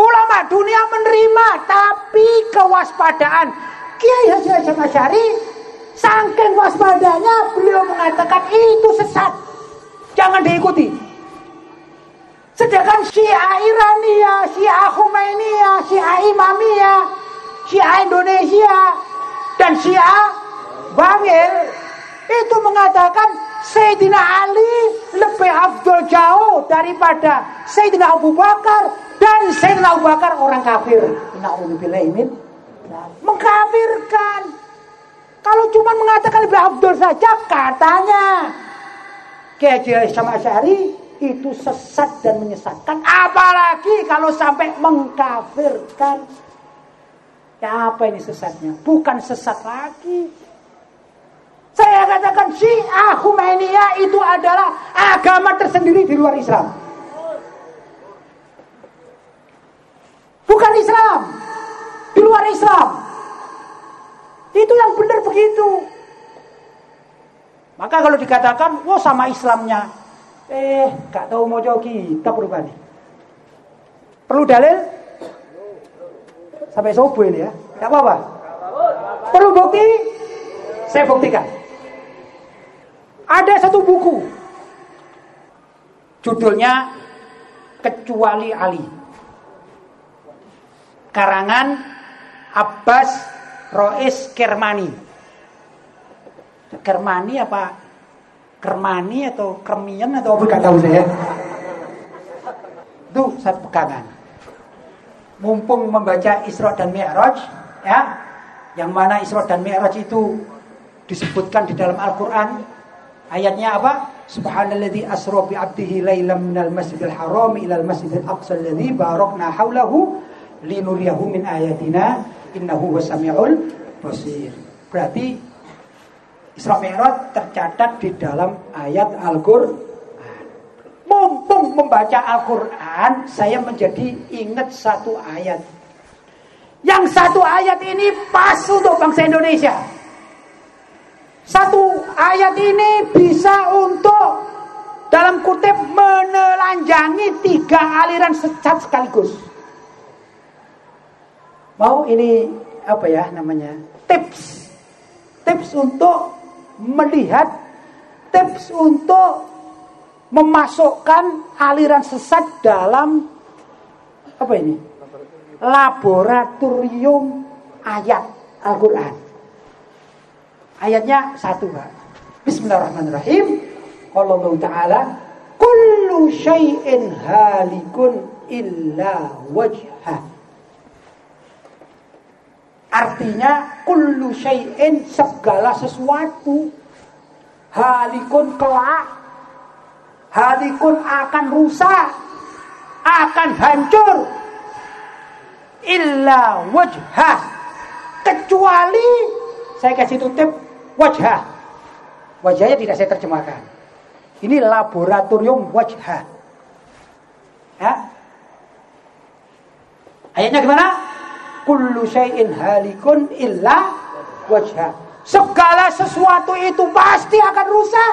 Ulama dunia menerima, tapi kewaspadaan Kiai Haji Hasyim Asyari saking waspadanya beliau mengatakan itu sesat. Jangan diikuti. Sedangkan Syiah Irania, Syiah Khomeini, Syiah Imamiyah, Syiah Indonesia dan Syiah Bangil itu mengatakan Sayyidina Ali lebih afdol jauh daripada Sayyidina Abu Bakar dan Sayyidina Abu Bakar orang kafir. Mengkafirkan. Kalau cuma mengatakan lebih Abdul saja katanya. Kiai sama Syari itu sesat dan menyesatkan. Apalagi kalau sampai mengkafirkan. Ya apa ini sesatnya? Bukan sesat lagi. Saya katakan Syiah Humainiyah itu adalah agama tersendiri di luar Islam. Bukan Islam. Di luar Islam. Itu yang benar begitu. Maka kalau dikatakan, wah sama Islamnya. Eh, gak tahu mau jauh kita perubahan. Perlu dalil? Sampai subuh ini ya. Gak apa-apa. Perlu bukti? Saya buktikan. Ada satu buku. Judulnya Kecuali Ali karangan Abbas Rois Kermani. Kermani apa? Kermani atau Kermian atau apa gak tahu saya. Itu satu pegangan. Mumpung membaca Isra dan Mi'raj ya, yang mana Isra dan Mi'raj itu disebutkan di dalam Al-Qur'an ayatnya apa? Subhanalladzi asra bi 'abdihi lailan minal masjidil haram ilal masjidil aqsa alladzi barakna haulahu linuriyahu min ayatina innahu wasami'ul basir. Berarti Isra Mi'raj tercatat di dalam ayat Al-Qur'an. Mumpung membaca Al-Qur'an, saya menjadi ingat satu ayat. Yang satu ayat ini pas untuk bangsa Indonesia. Satu ayat ini bisa untuk dalam kutip menelanjangi tiga aliran sesat sekaligus. Mau ini apa ya namanya? Tips. Tips untuk melihat tips untuk memasukkan aliran sesat dalam apa ini? Laboratorium ayat Al-Qur'an. Ayatnya satu, Pak. Bismillahirrahmanirrahim. Qala Allah Ta'ala, "Kullu syai'in halikun illa wajhah." Artinya kullu syai'in segala sesuatu halikun kelak halikun akan rusak akan hancur. Illa wajhah. Kecuali saya kasih tutup wajah wajahnya tidak saya terjemahkan. Ini laboratorium wajah ya. Ayatnya gimana? Kullu syai'in halikun illa wajha. Segala sesuatu itu pasti akan rusak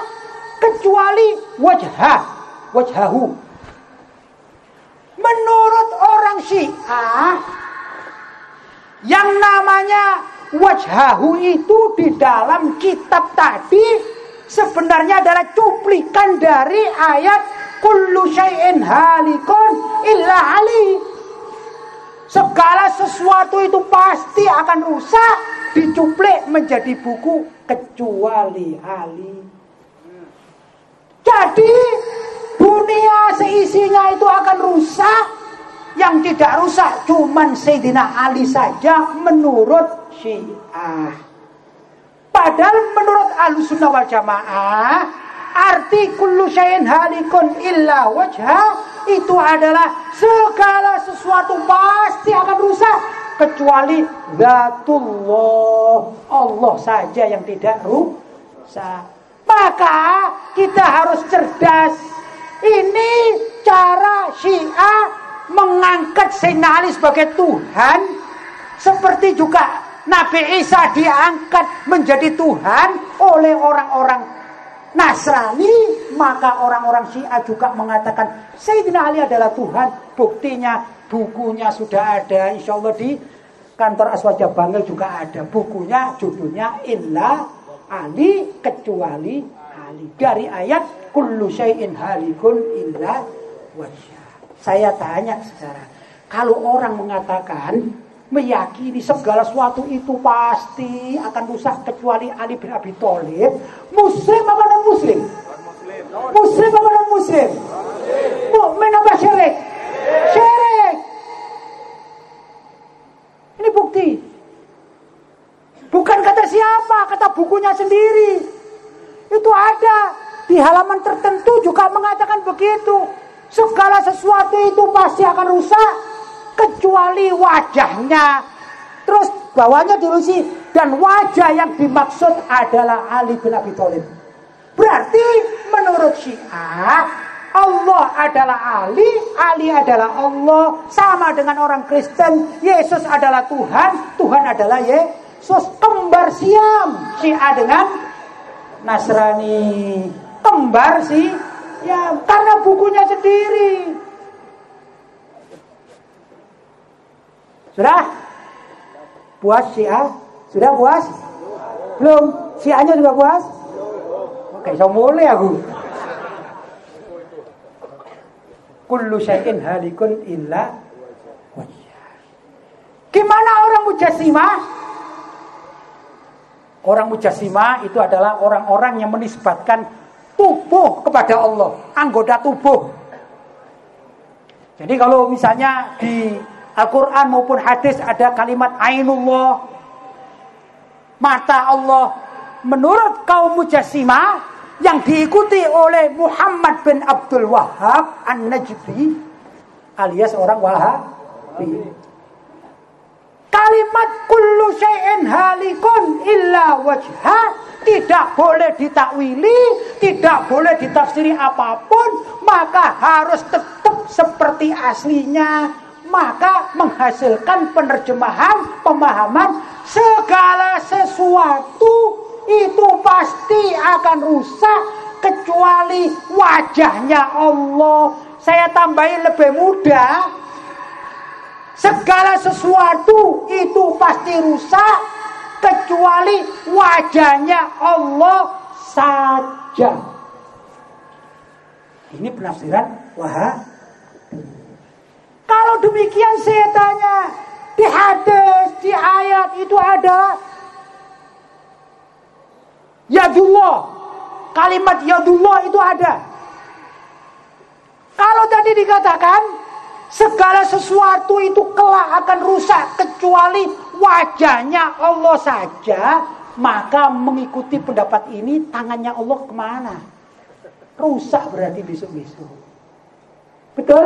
kecuali wajah, wajhahu. Menurut orang Syiah yang namanya wajhahu itu di dalam kitab tadi sebenarnya adalah cuplikan dari ayat kullu syai'in halikun illa ali. Segala sesuatu itu pasti akan rusak, dicuplik menjadi buku kecuali Ali. Jadi dunia seisinya itu akan rusak. Yang tidak rusak cuman Sayyidina Ali saja menurut Syiah. Padahal menurut Ahlussunnah wal Jamaah arti kullu syai'in halikun illa wajha itu adalah segala sesuatu pasti akan rusak kecuali zatullah Allah saja yang tidak rusak maka kita harus cerdas ini cara Syiah mengangkat Sayyidina Ali sebagai Tuhan seperti juga Nabi Isa diangkat menjadi Tuhan oleh orang-orang Nasrani, maka orang-orang Syiah juga mengatakan Sayyidina Ali adalah Tuhan. Buktinya bukunya sudah ada, insya Allah di kantor Aswaja Bangil juga ada. Bukunya judulnya Illa Ali kecuali Ali. Dari ayat kullu syai'in halikun illa wajah. Saya tanya secara kalau orang mengatakan meyakini segala sesuatu itu pasti akan rusak kecuali Ali bin Abi Thalib. Muslim apa non muslim? Muslim apa non muslim? Mukmin apa syirik? Syirik. Ini bukti. Bukan kata siapa, kata bukunya sendiri. Itu ada di halaman tertentu juga mengatakan begitu. Segala sesuatu itu pasti akan rusak kecuali wajahnya. Terus bawahnya dilusi dan wajah yang dimaksud adalah Ali bin Abi Thalib. Berarti menurut Syiah Allah adalah Ali, Ali adalah Allah, sama dengan orang Kristen, Yesus adalah Tuhan, Tuhan adalah Yesus. Kembar siam Syiah dengan Nasrani. Kembar sih ya karena bukunya sendiri. Sudah? Puas Syiah? Sudah puas? Belum? Syiahnya juga puas? Oke, so mulai aku. Kullu syai'in halikun illa wajah. Gimana orang mujassimah? Orang mujassimah itu adalah orang-orang yang menisbatkan tubuh kepada Allah, anggota tubuh. Jadi kalau misalnya di Al-Quran maupun hadis ada kalimat Ainullah. Mata Allah. Menurut kaum Mujassimah yang diikuti oleh Muhammad bin Abdul Wahab An-Najdi alias orang Wahabi. Kalimat kullu syai'in halikun illa wajha tidak boleh ditakwili, tidak boleh ditafsiri apa pun, maka harus tetap seperti aslinya maka menghasilkan penerjemahan pemahaman segala sesuatu itu pasti akan rusak kecuali wajahnya Allah. Saya tambahin lebih mudah. Segala sesuatu itu pasti rusak kecuali wajahnya Allah saja. Ini penafsiran Wahab kalau demikian saya tanya, di hadis, di ayat itu ada Yadullah. Kalimat Yadullah itu ada. Kalau tadi dikatakan segala sesuatu itu kelak akan rusak kecuali wajahnya Allah saja, maka mengikuti pendapat ini tangannya Allah ke mana? Rusak berarti besok-besok. Betul?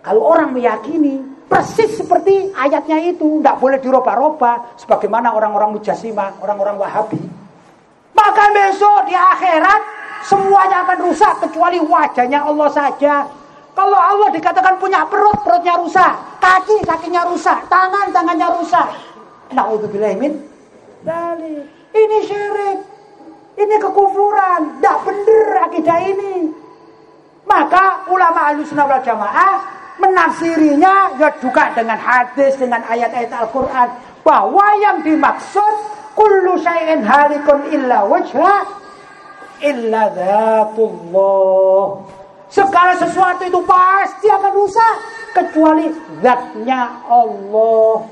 Kalau orang meyakini persis seperti ayatnya itu, tidak boleh dirubah-rubah, sebagaimana orang-orang mujassimah, orang-orang wahabi. Maka besok di akhirat semuanya akan rusak kecuali wajahnya Allah saja. Kalau Allah dikatakan punya perut, perutnya rusak, kaki, kakinya rusak, tangan, tangannya rusak. Nauzubillah min dari ini syirik. Ini kekufuran, tidak benar akidah ini. Maka ulama Ahlussunnah wal Jamaah menafsirinya ya juga dengan hadis dengan ayat-ayat Al-Qur'an bahwa yang dimaksud kullu syai'in halikun illa wajha illa dzatullah. Segala sesuatu itu pasti akan rusak kecuali zatnya Allah.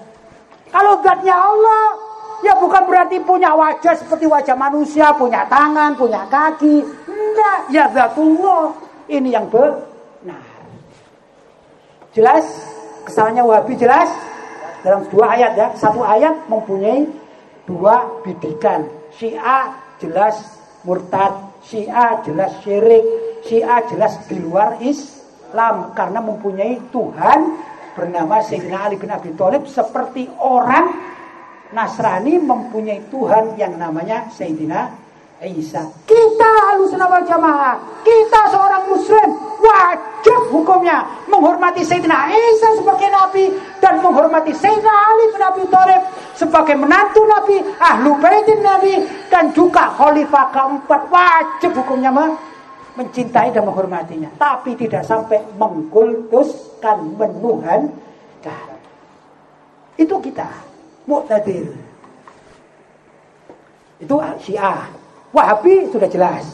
Kalau zatnya Allah ya bukan berarti punya wajah seperti wajah manusia, punya tangan, punya kaki. Enggak, ya zatullah. Ini yang benar. Jelas? Kesalahannya Wahabi jelas? Dalam dua ayat ya. Satu ayat mempunyai dua bidikan. Syiah jelas murtad, Syiah jelas syirik, Syiah jelas di luar Islam. Karena mempunyai Tuhan bernama Sayyidina Ali bin Abi Thalib seperti orang Nasrani mempunyai Tuhan yang namanya Sayyidina Isa. Kita halusna wal jamaah, kita seorang muslim wajib hukumnya menghormati Sayyidina Isa sebagai nabi dan menghormati Sayyidina Ali bin Abi Thalib sebagai menantu nabi, ahlu baitin nabi dan juga khalifah keempat wajib hukumnya mencintai dan menghormatinya, tapi tidak sampai mengkultuskan menuhan Itu kita, Mu'tadir. Itu Syiah. Wahabi sudah jelas.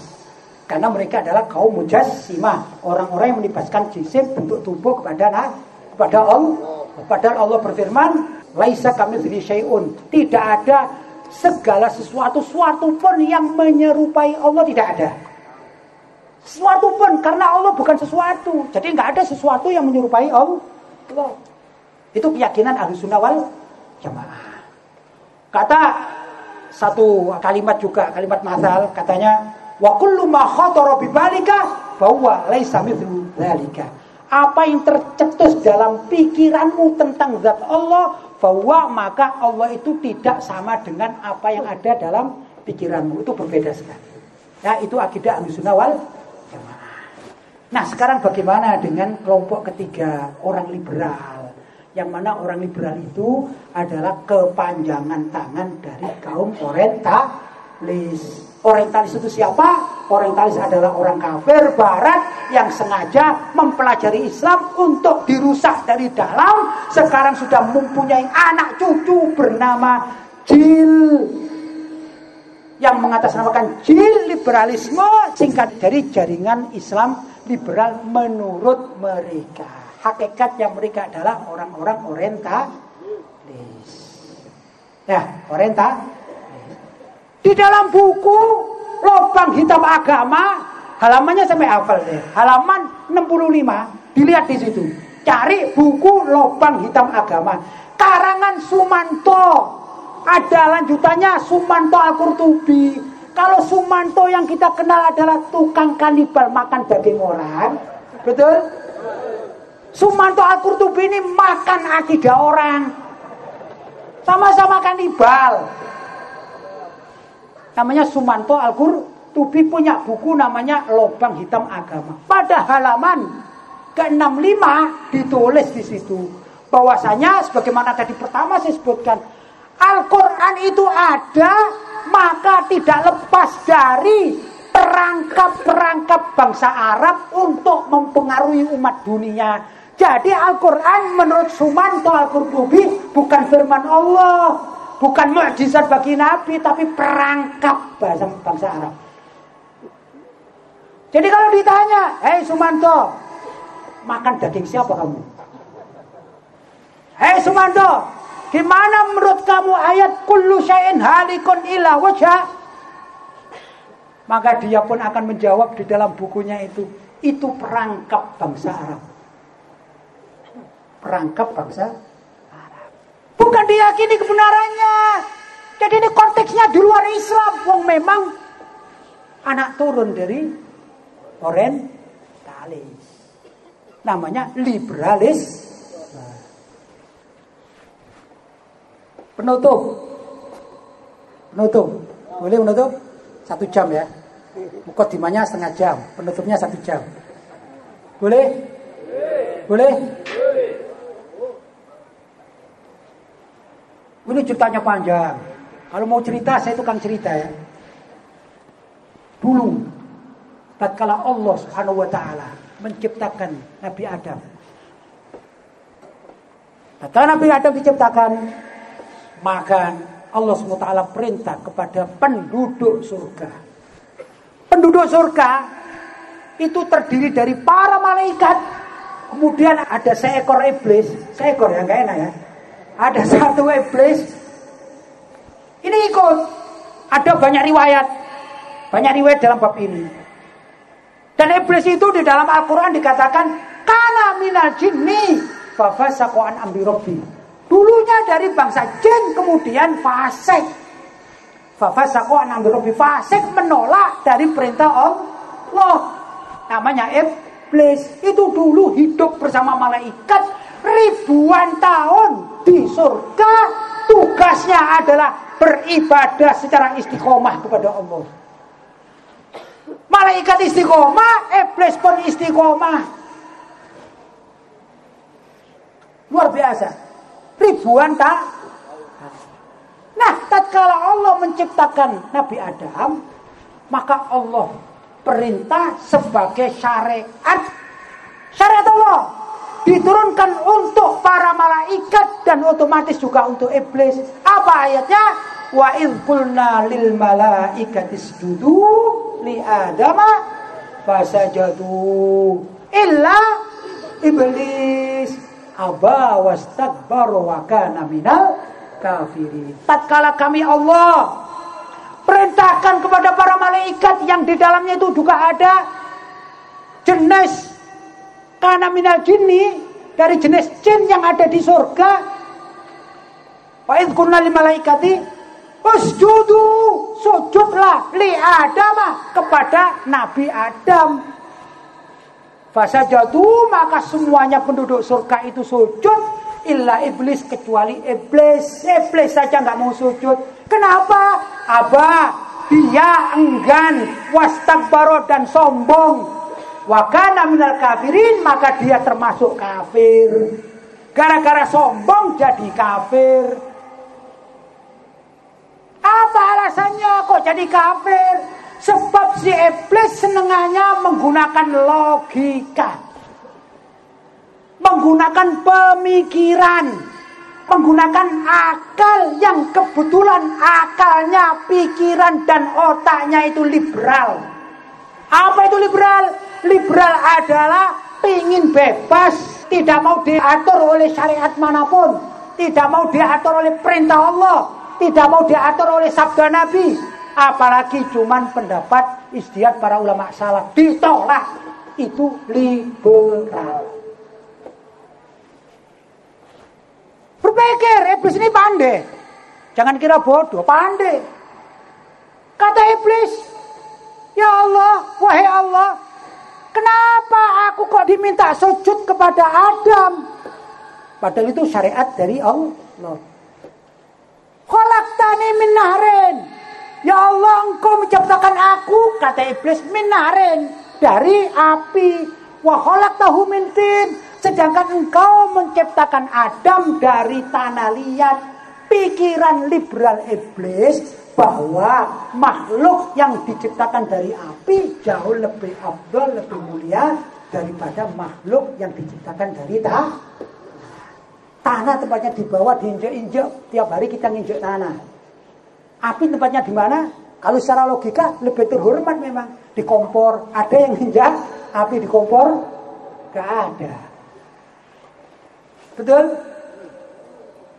Karena mereka adalah kaum mujassimah, orang-orang yang menibaskan jisim bentuk tubuh kepada nah, kepada Allah. Padahal Allah berfirman, "Laisa kami syai'un." Tidak ada segala sesuatu suatu pun yang menyerupai Allah tidak ada. Sesuatu pun karena Allah bukan sesuatu. Jadi nggak ada sesuatu yang menyerupai Allah. Itu keyakinan ahli sunnah wal jamaah. Kata satu kalimat juga kalimat masal katanya wa kullu ma khatara bi balika bahwa laisa mithlu dzalika. Apa yang tercetus dalam pikiranmu tentang zat Allah bahwa maka Allah itu tidak sama dengan apa yang ada dalam pikiranmu itu berbeda sekali. Ya itu akidah Ahlussunnah wal Jamaah. Nah, sekarang bagaimana dengan kelompok ketiga orang liberal? Yang mana orang liberal itu adalah kepanjangan tangan dari kaum orientalis. Orientalis itu siapa? Orientalis adalah orang kafir barat yang sengaja mempelajari Islam untuk dirusak dari dalam. Sekarang sudah mempunyai anak cucu bernama Jil yang mengatasnamakan jil liberalisme singkat dari jaringan Islam liberal menurut mereka hakikatnya mereka adalah orang-orang orientalis. Ya, orientalis. Di dalam buku Lobang Hitam Agama, halamannya sampai hafal deh. Halaman 65, dilihat di situ. Cari buku Lobang Hitam Agama. Karangan Sumanto. Ada lanjutannya Sumanto Al-Qurtubi. Kalau Sumanto yang kita kenal adalah tukang kanibal makan daging orang. Betul? Sumanto Al-Qurtubi ini makan akidah orang. Sama-sama kanibal. Namanya Sumanto Al-Qurtubi punya buku namanya Lobang Hitam Agama. Pada halaman ke-65 ditulis di situ bahwasanya sebagaimana tadi pertama saya sebutkan Al-Qur'an itu ada maka tidak lepas dari perangkap-perangkap bangsa Arab untuk mempengaruhi umat dunia jadi Al-Quran menurut Sumanto Al-Qurtubi bukan firman Allah. Bukan mukjizat bagi Nabi, tapi perangkap bahasa bangsa Arab. Jadi kalau ditanya, hei Sumanto, makan daging siapa kamu? Hei Sumanto, gimana menurut kamu ayat kullu syai'in halikun illa wajah? Maka dia pun akan menjawab di dalam bukunya itu, itu perangkap bangsa Arab perangkap bangsa Arab. Bukan diyakini kebenarannya. Jadi ini konteksnya di luar Islam. Wong memang anak turun dari orientalis. Namanya liberalis. Penutup. Penutup. Boleh menutup? Satu jam ya. Mukodimanya setengah jam. Penutupnya satu jam. Boleh? Boleh? Ini ceritanya panjang. Kalau mau cerita, saya tukang cerita ya. Dulu, tatkala Allah Subhanahu wa taala menciptakan Nabi Adam. Tatkala Nabi Adam diciptakan, Maka Allah SWT perintah kepada penduduk surga. Penduduk surga itu terdiri dari para malaikat. Kemudian ada seekor iblis. Seekor ya, nggak enak ya. Ada satu iblis. Ini ikut. Ada banyak riwayat. Banyak riwayat dalam bab ini. Dan iblis itu di dalam Al-Quran dikatakan. Kana minal jinni. Fafasako'an ambi robbi. Dulunya dari bangsa jin kemudian fasik. Fafasako'an ambi robbi. Fasik menolak dari perintah Allah. Namanya iblis. Itu dulu hidup bersama malaikat ribuan tahun di surga. Tugasnya adalah beribadah secara istiqomah kepada Allah. Malaikat istiqomah, iblis pun istiqomah. Luar biasa. Ribuan tak? Nah, tatkala Allah menciptakan Nabi Adam, maka Allah perintah sebagai syariat. Syariat Allah diturunkan untuk para malaikat dan otomatis juga untuk iblis. Apa ayatnya? Wa idh qulna lil malaikati isjudu li adama fasajadu illa iblis aba wastakbar wa kana minal kafirin. Tatkala kami Allah perintahkan kepada para malaikat yang di dalamnya itu juga ada jenis karena minal jinni dari jenis jin yang ada di surga. Wa idh kunna lil malaikati Usjudu sujudlah li Adam kepada Nabi Adam. Fasa jatuh maka semuanya penduduk surga itu sujud illa iblis kecuali iblis. Iblis saja nggak mau sujud. Kenapa? Aba dia enggan wastakbaro dan sombong. Wakana minal kafirin maka dia termasuk kafir. Gara-gara sombong jadi kafir. Apa alasannya kok jadi kafir? Sebab si iblis senengannya menggunakan logika. Menggunakan pemikiran. Menggunakan akal yang kebetulan akalnya, pikiran dan otaknya itu liberal. Apa itu liberal? Liberal adalah pingin bebas, tidak mau diatur oleh syariat mana pun, tidak mau diatur oleh perintah Allah, tidak mau diatur oleh sabda Nabi, apalagi cuman pendapat istiad para ulama salaf ditolak. Itu liberal. Berpikir, iblis ini pandai. Jangan kira bodoh, pandai. Kata iblis, Ya Allah, wahai Allah, kenapa aku kok diminta sujud kepada Adam? Padahal itu syariat dari Allah. Khalaqtani min narin. Ya Allah, engkau menciptakan aku, kata iblis, min narin. Dari api. Wa khalaqtahu min tin. Sedangkan engkau menciptakan Adam dari tanah liat. Pikiran liberal iblis bahwa makhluk yang diciptakan dari api jauh lebih abdul, lebih mulia daripada makhluk yang diciptakan dari tanah. Tanah tempatnya di bawah diinjak-injak, tiap hari kita nginjak tanah. Api tempatnya di mana? Kalau secara logika lebih terhormat memang di kompor. Ada yang injak api di kompor? Gak ada. Betul?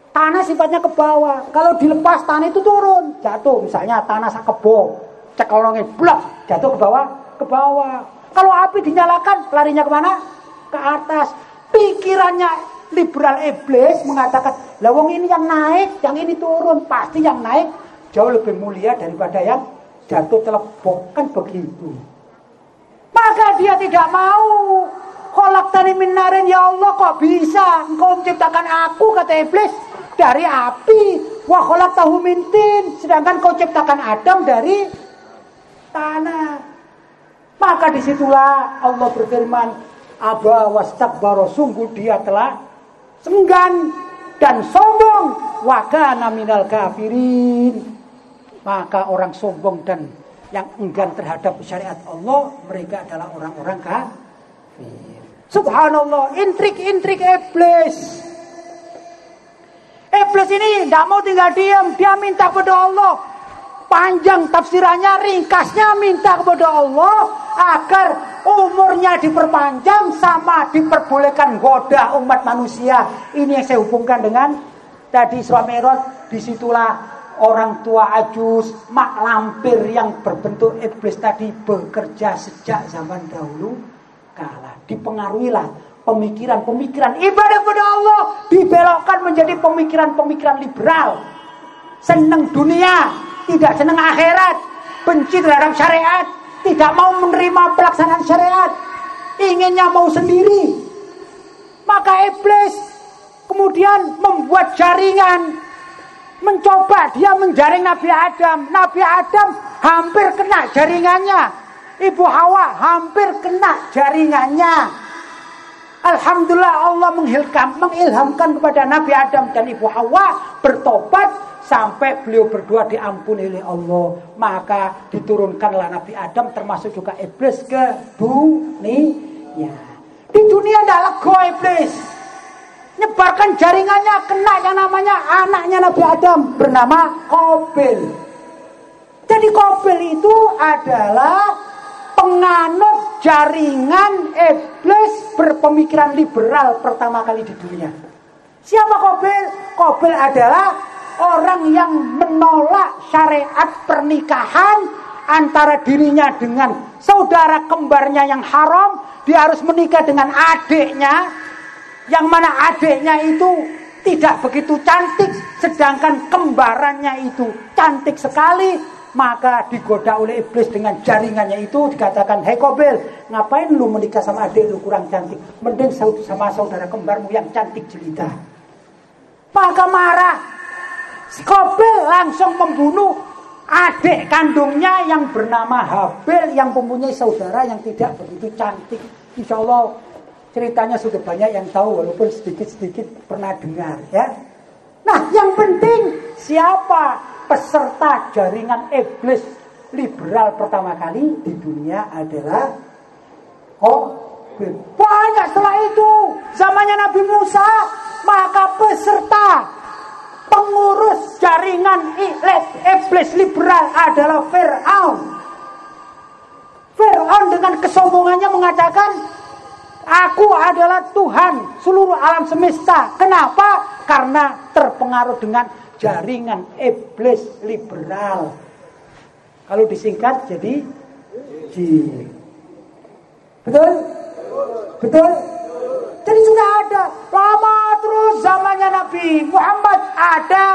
Tanah sifatnya ke bawah. Kalau dilepas tanah itu turun, jatuh. Misalnya tanah sak kebo, cekolongnya blok, jatuh ke bawah, ke bawah. Kalau api dinyalakan, larinya ke mana? Ke atas. Pikirannya liberal iblis mengatakan, lawang ini yang naik, yang ini turun. Pasti yang naik jauh lebih mulia daripada yang jatuh telepok. Kan begitu. Maka dia tidak mau. Kolak tani minarin ya Allah kok bisa engkau menciptakan aku kata iblis dari api. Wah kolak tahu mintin. Sedangkan kau ciptakan Adam dari tanah. Maka di situlah Allah berfirman. Aba wastakbaro sungguh dia telah senggan dan sombong. Wakana minal kafirin. Maka orang sombong dan yang enggan terhadap syariat Allah. Mereka adalah orang-orang kafir. Subhanallah, intrik-intrik iblis. Iblis ini tidak mau tinggal diam, dia minta kepada Allah. Panjang tafsirannya, ringkasnya minta kepada Allah agar umurnya diperpanjang sama diperbolehkan goda umat manusia. Ini yang saya hubungkan dengan tadi suami Mi'raj, di situlah orang tua ajus, mak lampir yang berbentuk iblis tadi bekerja sejak zaman dahulu kala. Dipengaruhilah pemikiran-pemikiran ibadah kepada Allah dibelokkan menjadi pemikiran-pemikiran liberal. Senang dunia, tidak senang akhirat, benci terhadap syariat, tidak mau menerima pelaksanaan syariat, inginnya mau sendiri. Maka iblis kemudian membuat jaringan mencoba dia menjaring Nabi Adam. Nabi Adam hampir kena jaringannya. Ibu Hawa hampir kena jaringannya. Alhamdulillah Allah mengilham, mengilhamkan kepada Nabi Adam dan Ibu Hawa bertobat sampai beliau berdua diampuni oleh Allah. Maka diturunkanlah Nabi Adam termasuk juga iblis ke dunia. Di dunia tidak lego iblis. Nyebarkan jaringannya kena yang namanya anaknya Nabi Adam bernama Kobil. Jadi Kobil itu adalah penganut jaringan iblis berpemikiran liberal pertama kali di dunia. Siapa Kobil? Kobil adalah orang yang menolak syariat pernikahan antara dirinya dengan saudara kembarnya yang haram. Dia harus menikah dengan adiknya, yang mana adiknya itu tidak begitu cantik, sedangkan kembarannya itu cantik sekali maka digoda oleh iblis dengan jaringannya itu dikatakan Hei Kobil ngapain lu menikah sama adik lu kurang cantik? Mending sama saudara kembarmu yang cantik jelita. Maka marah. Si langsung membunuh adik kandungnya yang bernama Habil yang mempunyai saudara yang tidak begitu cantik. Insya Allah ceritanya sudah banyak yang tahu walaupun sedikit-sedikit pernah dengar ya. Nah yang penting siapa peserta jaringan iblis liberal pertama kali di dunia adalah oh banyak setelah itu zamannya Nabi Musa maka peserta pengurus jaringan iblis liberal adalah Fir'aun Fir'aun dengan kesombongannya mengatakan Aku adalah Tuhan seluruh alam semesta. Kenapa? Karena terpengaruh dengan jaringan iblis liberal. Kalau disingkat jadi jin. Betul? Betul? Jadi sudah ada lama terus zamannya Nabi Muhammad ada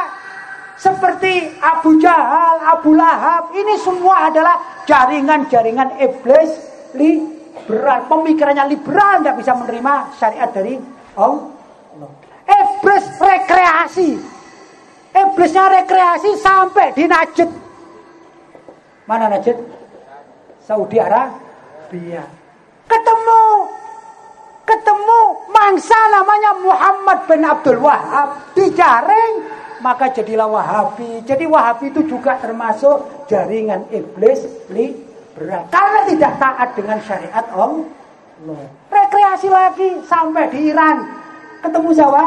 seperti Abu Jahal, Abu Lahab, ini semua adalah jaringan-jaringan iblis liberal. Pemikirannya liberal tidak bisa menerima syariat dari Allah. Iblis rekreasi, Iblisnya rekreasi sampai di Najd. Mana Najd? Saudi Arabia. Ketemu ketemu mangsa namanya Muhammad bin Abdul Wahab dijaring maka jadilah Wahabi. Jadi Wahabi itu juga termasuk jaringan iblis liberal karena tidak taat dengan syariat Allah. Rekreasi lagi sampai di Iran. Ketemu siapa?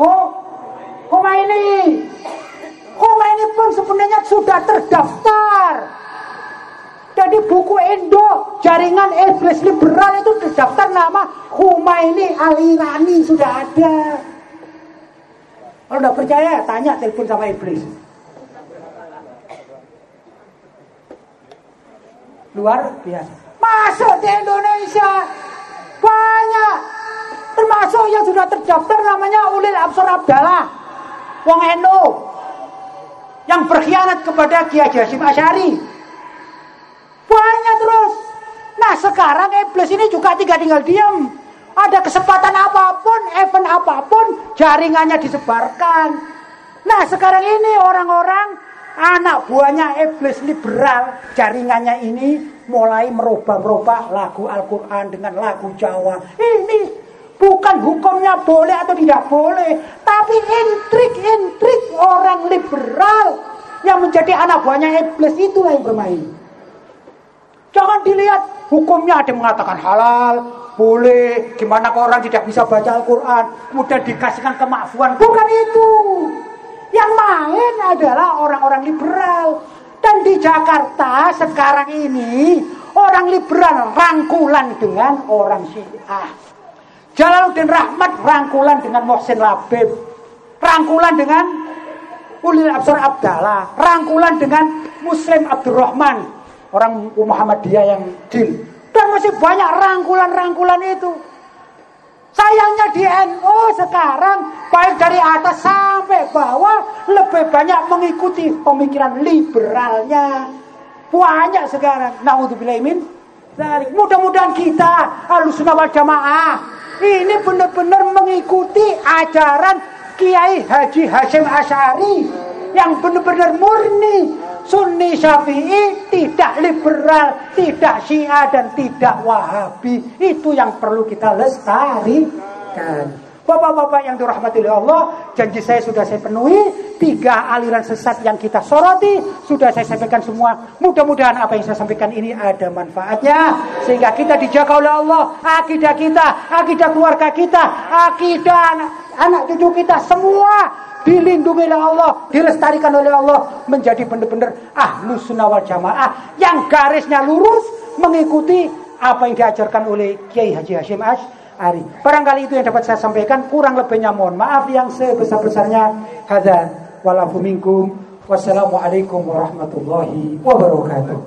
Oh, Khomeini. Khomeini pun sebenarnya sudah terdaftar. Jadi buku Indo jaringan iblis liberal itu terdaftar nama Khomeini Al-Irani sudah ada. Kalau tidak percaya tanya telepon sama iblis. Luar biasa. Masuk di Indonesia banyak termasuk yang sudah terdaftar namanya Ulil Absar Abdallah wong NU yang berkhianat kepada Kiai Hasyim Asyari. Banyak terus. Nah sekarang iblis ini juga tinggal tinggal diam. Ada kesempatan apa pun, event apa pun, jaringannya disebarkan. Nah sekarang ini orang-orang anak buahnya iblis liberal, jaringannya ini mulai merubah-merubah lagu Al-Quran dengan lagu Jawa. Ini Bukan hukumnya boleh atau tidak boleh, tapi intrik-intrik orang liberal yang menjadi anak buahnya iblis itulah yang bermain. Jangan dilihat hukumnya ada mengatakan halal, boleh gimana kok orang tidak bisa baca Al-Quran kemudian dikasihkan kemakfuan. Bukan itu. Yang main adalah orang-orang liberal. Dan di Jakarta sekarang ini orang liberal rangkulan dengan orang Syiah Jalaluddin Rahmat rangkulan dengan Mohsin Labib rangkulan dengan Ulil Absar Abdallah rangkulan dengan Muslim Abdurrahman orang Muhammadiyah yang jil dan masih banyak rangkulan-rangkulan itu. Sayangnya di NU sekarang baik dari atas sampai bawah lebih banyak mengikuti pemikiran liberalnya. Banyak sekarang. Naudzubillah min Mudah-mudahan kita Ahlussunnah wal Jamaah ini benar-benar mengikuti ajaran Kiai Haji Hashim Asyari yang benar-benar murni Sunni Syafi'i tidak liberal, tidak Syiah dan tidak Wahabi. Itu yang perlu kita lestarikan. Bapak-bapak yang dirahmati oleh Allah, janji saya sudah saya penuhi. Tiga aliran sesat yang kita soroti sudah saya sampaikan semua. Mudah-mudahan apa yang saya sampaikan ini ada manfaatnya sehingga kita dijaga oleh Allah, akidah kita, akidah keluarga kita, akidah anak, anak cucu kita semua dilindungi oleh Allah, dilestarikan oleh Allah menjadi benar-benar ahlu sunnah wal jamaah yang garisnya lurus mengikuti apa yang diajarkan oleh Kiai Haji Hashim Ari. Barangkali itu yang dapat saya sampaikan, kurang lebihnya mohon maaf yang sebesar-besarnya. Hadza walafu minkum. Wassalamualaikum warahmatullahi wabarakatuh.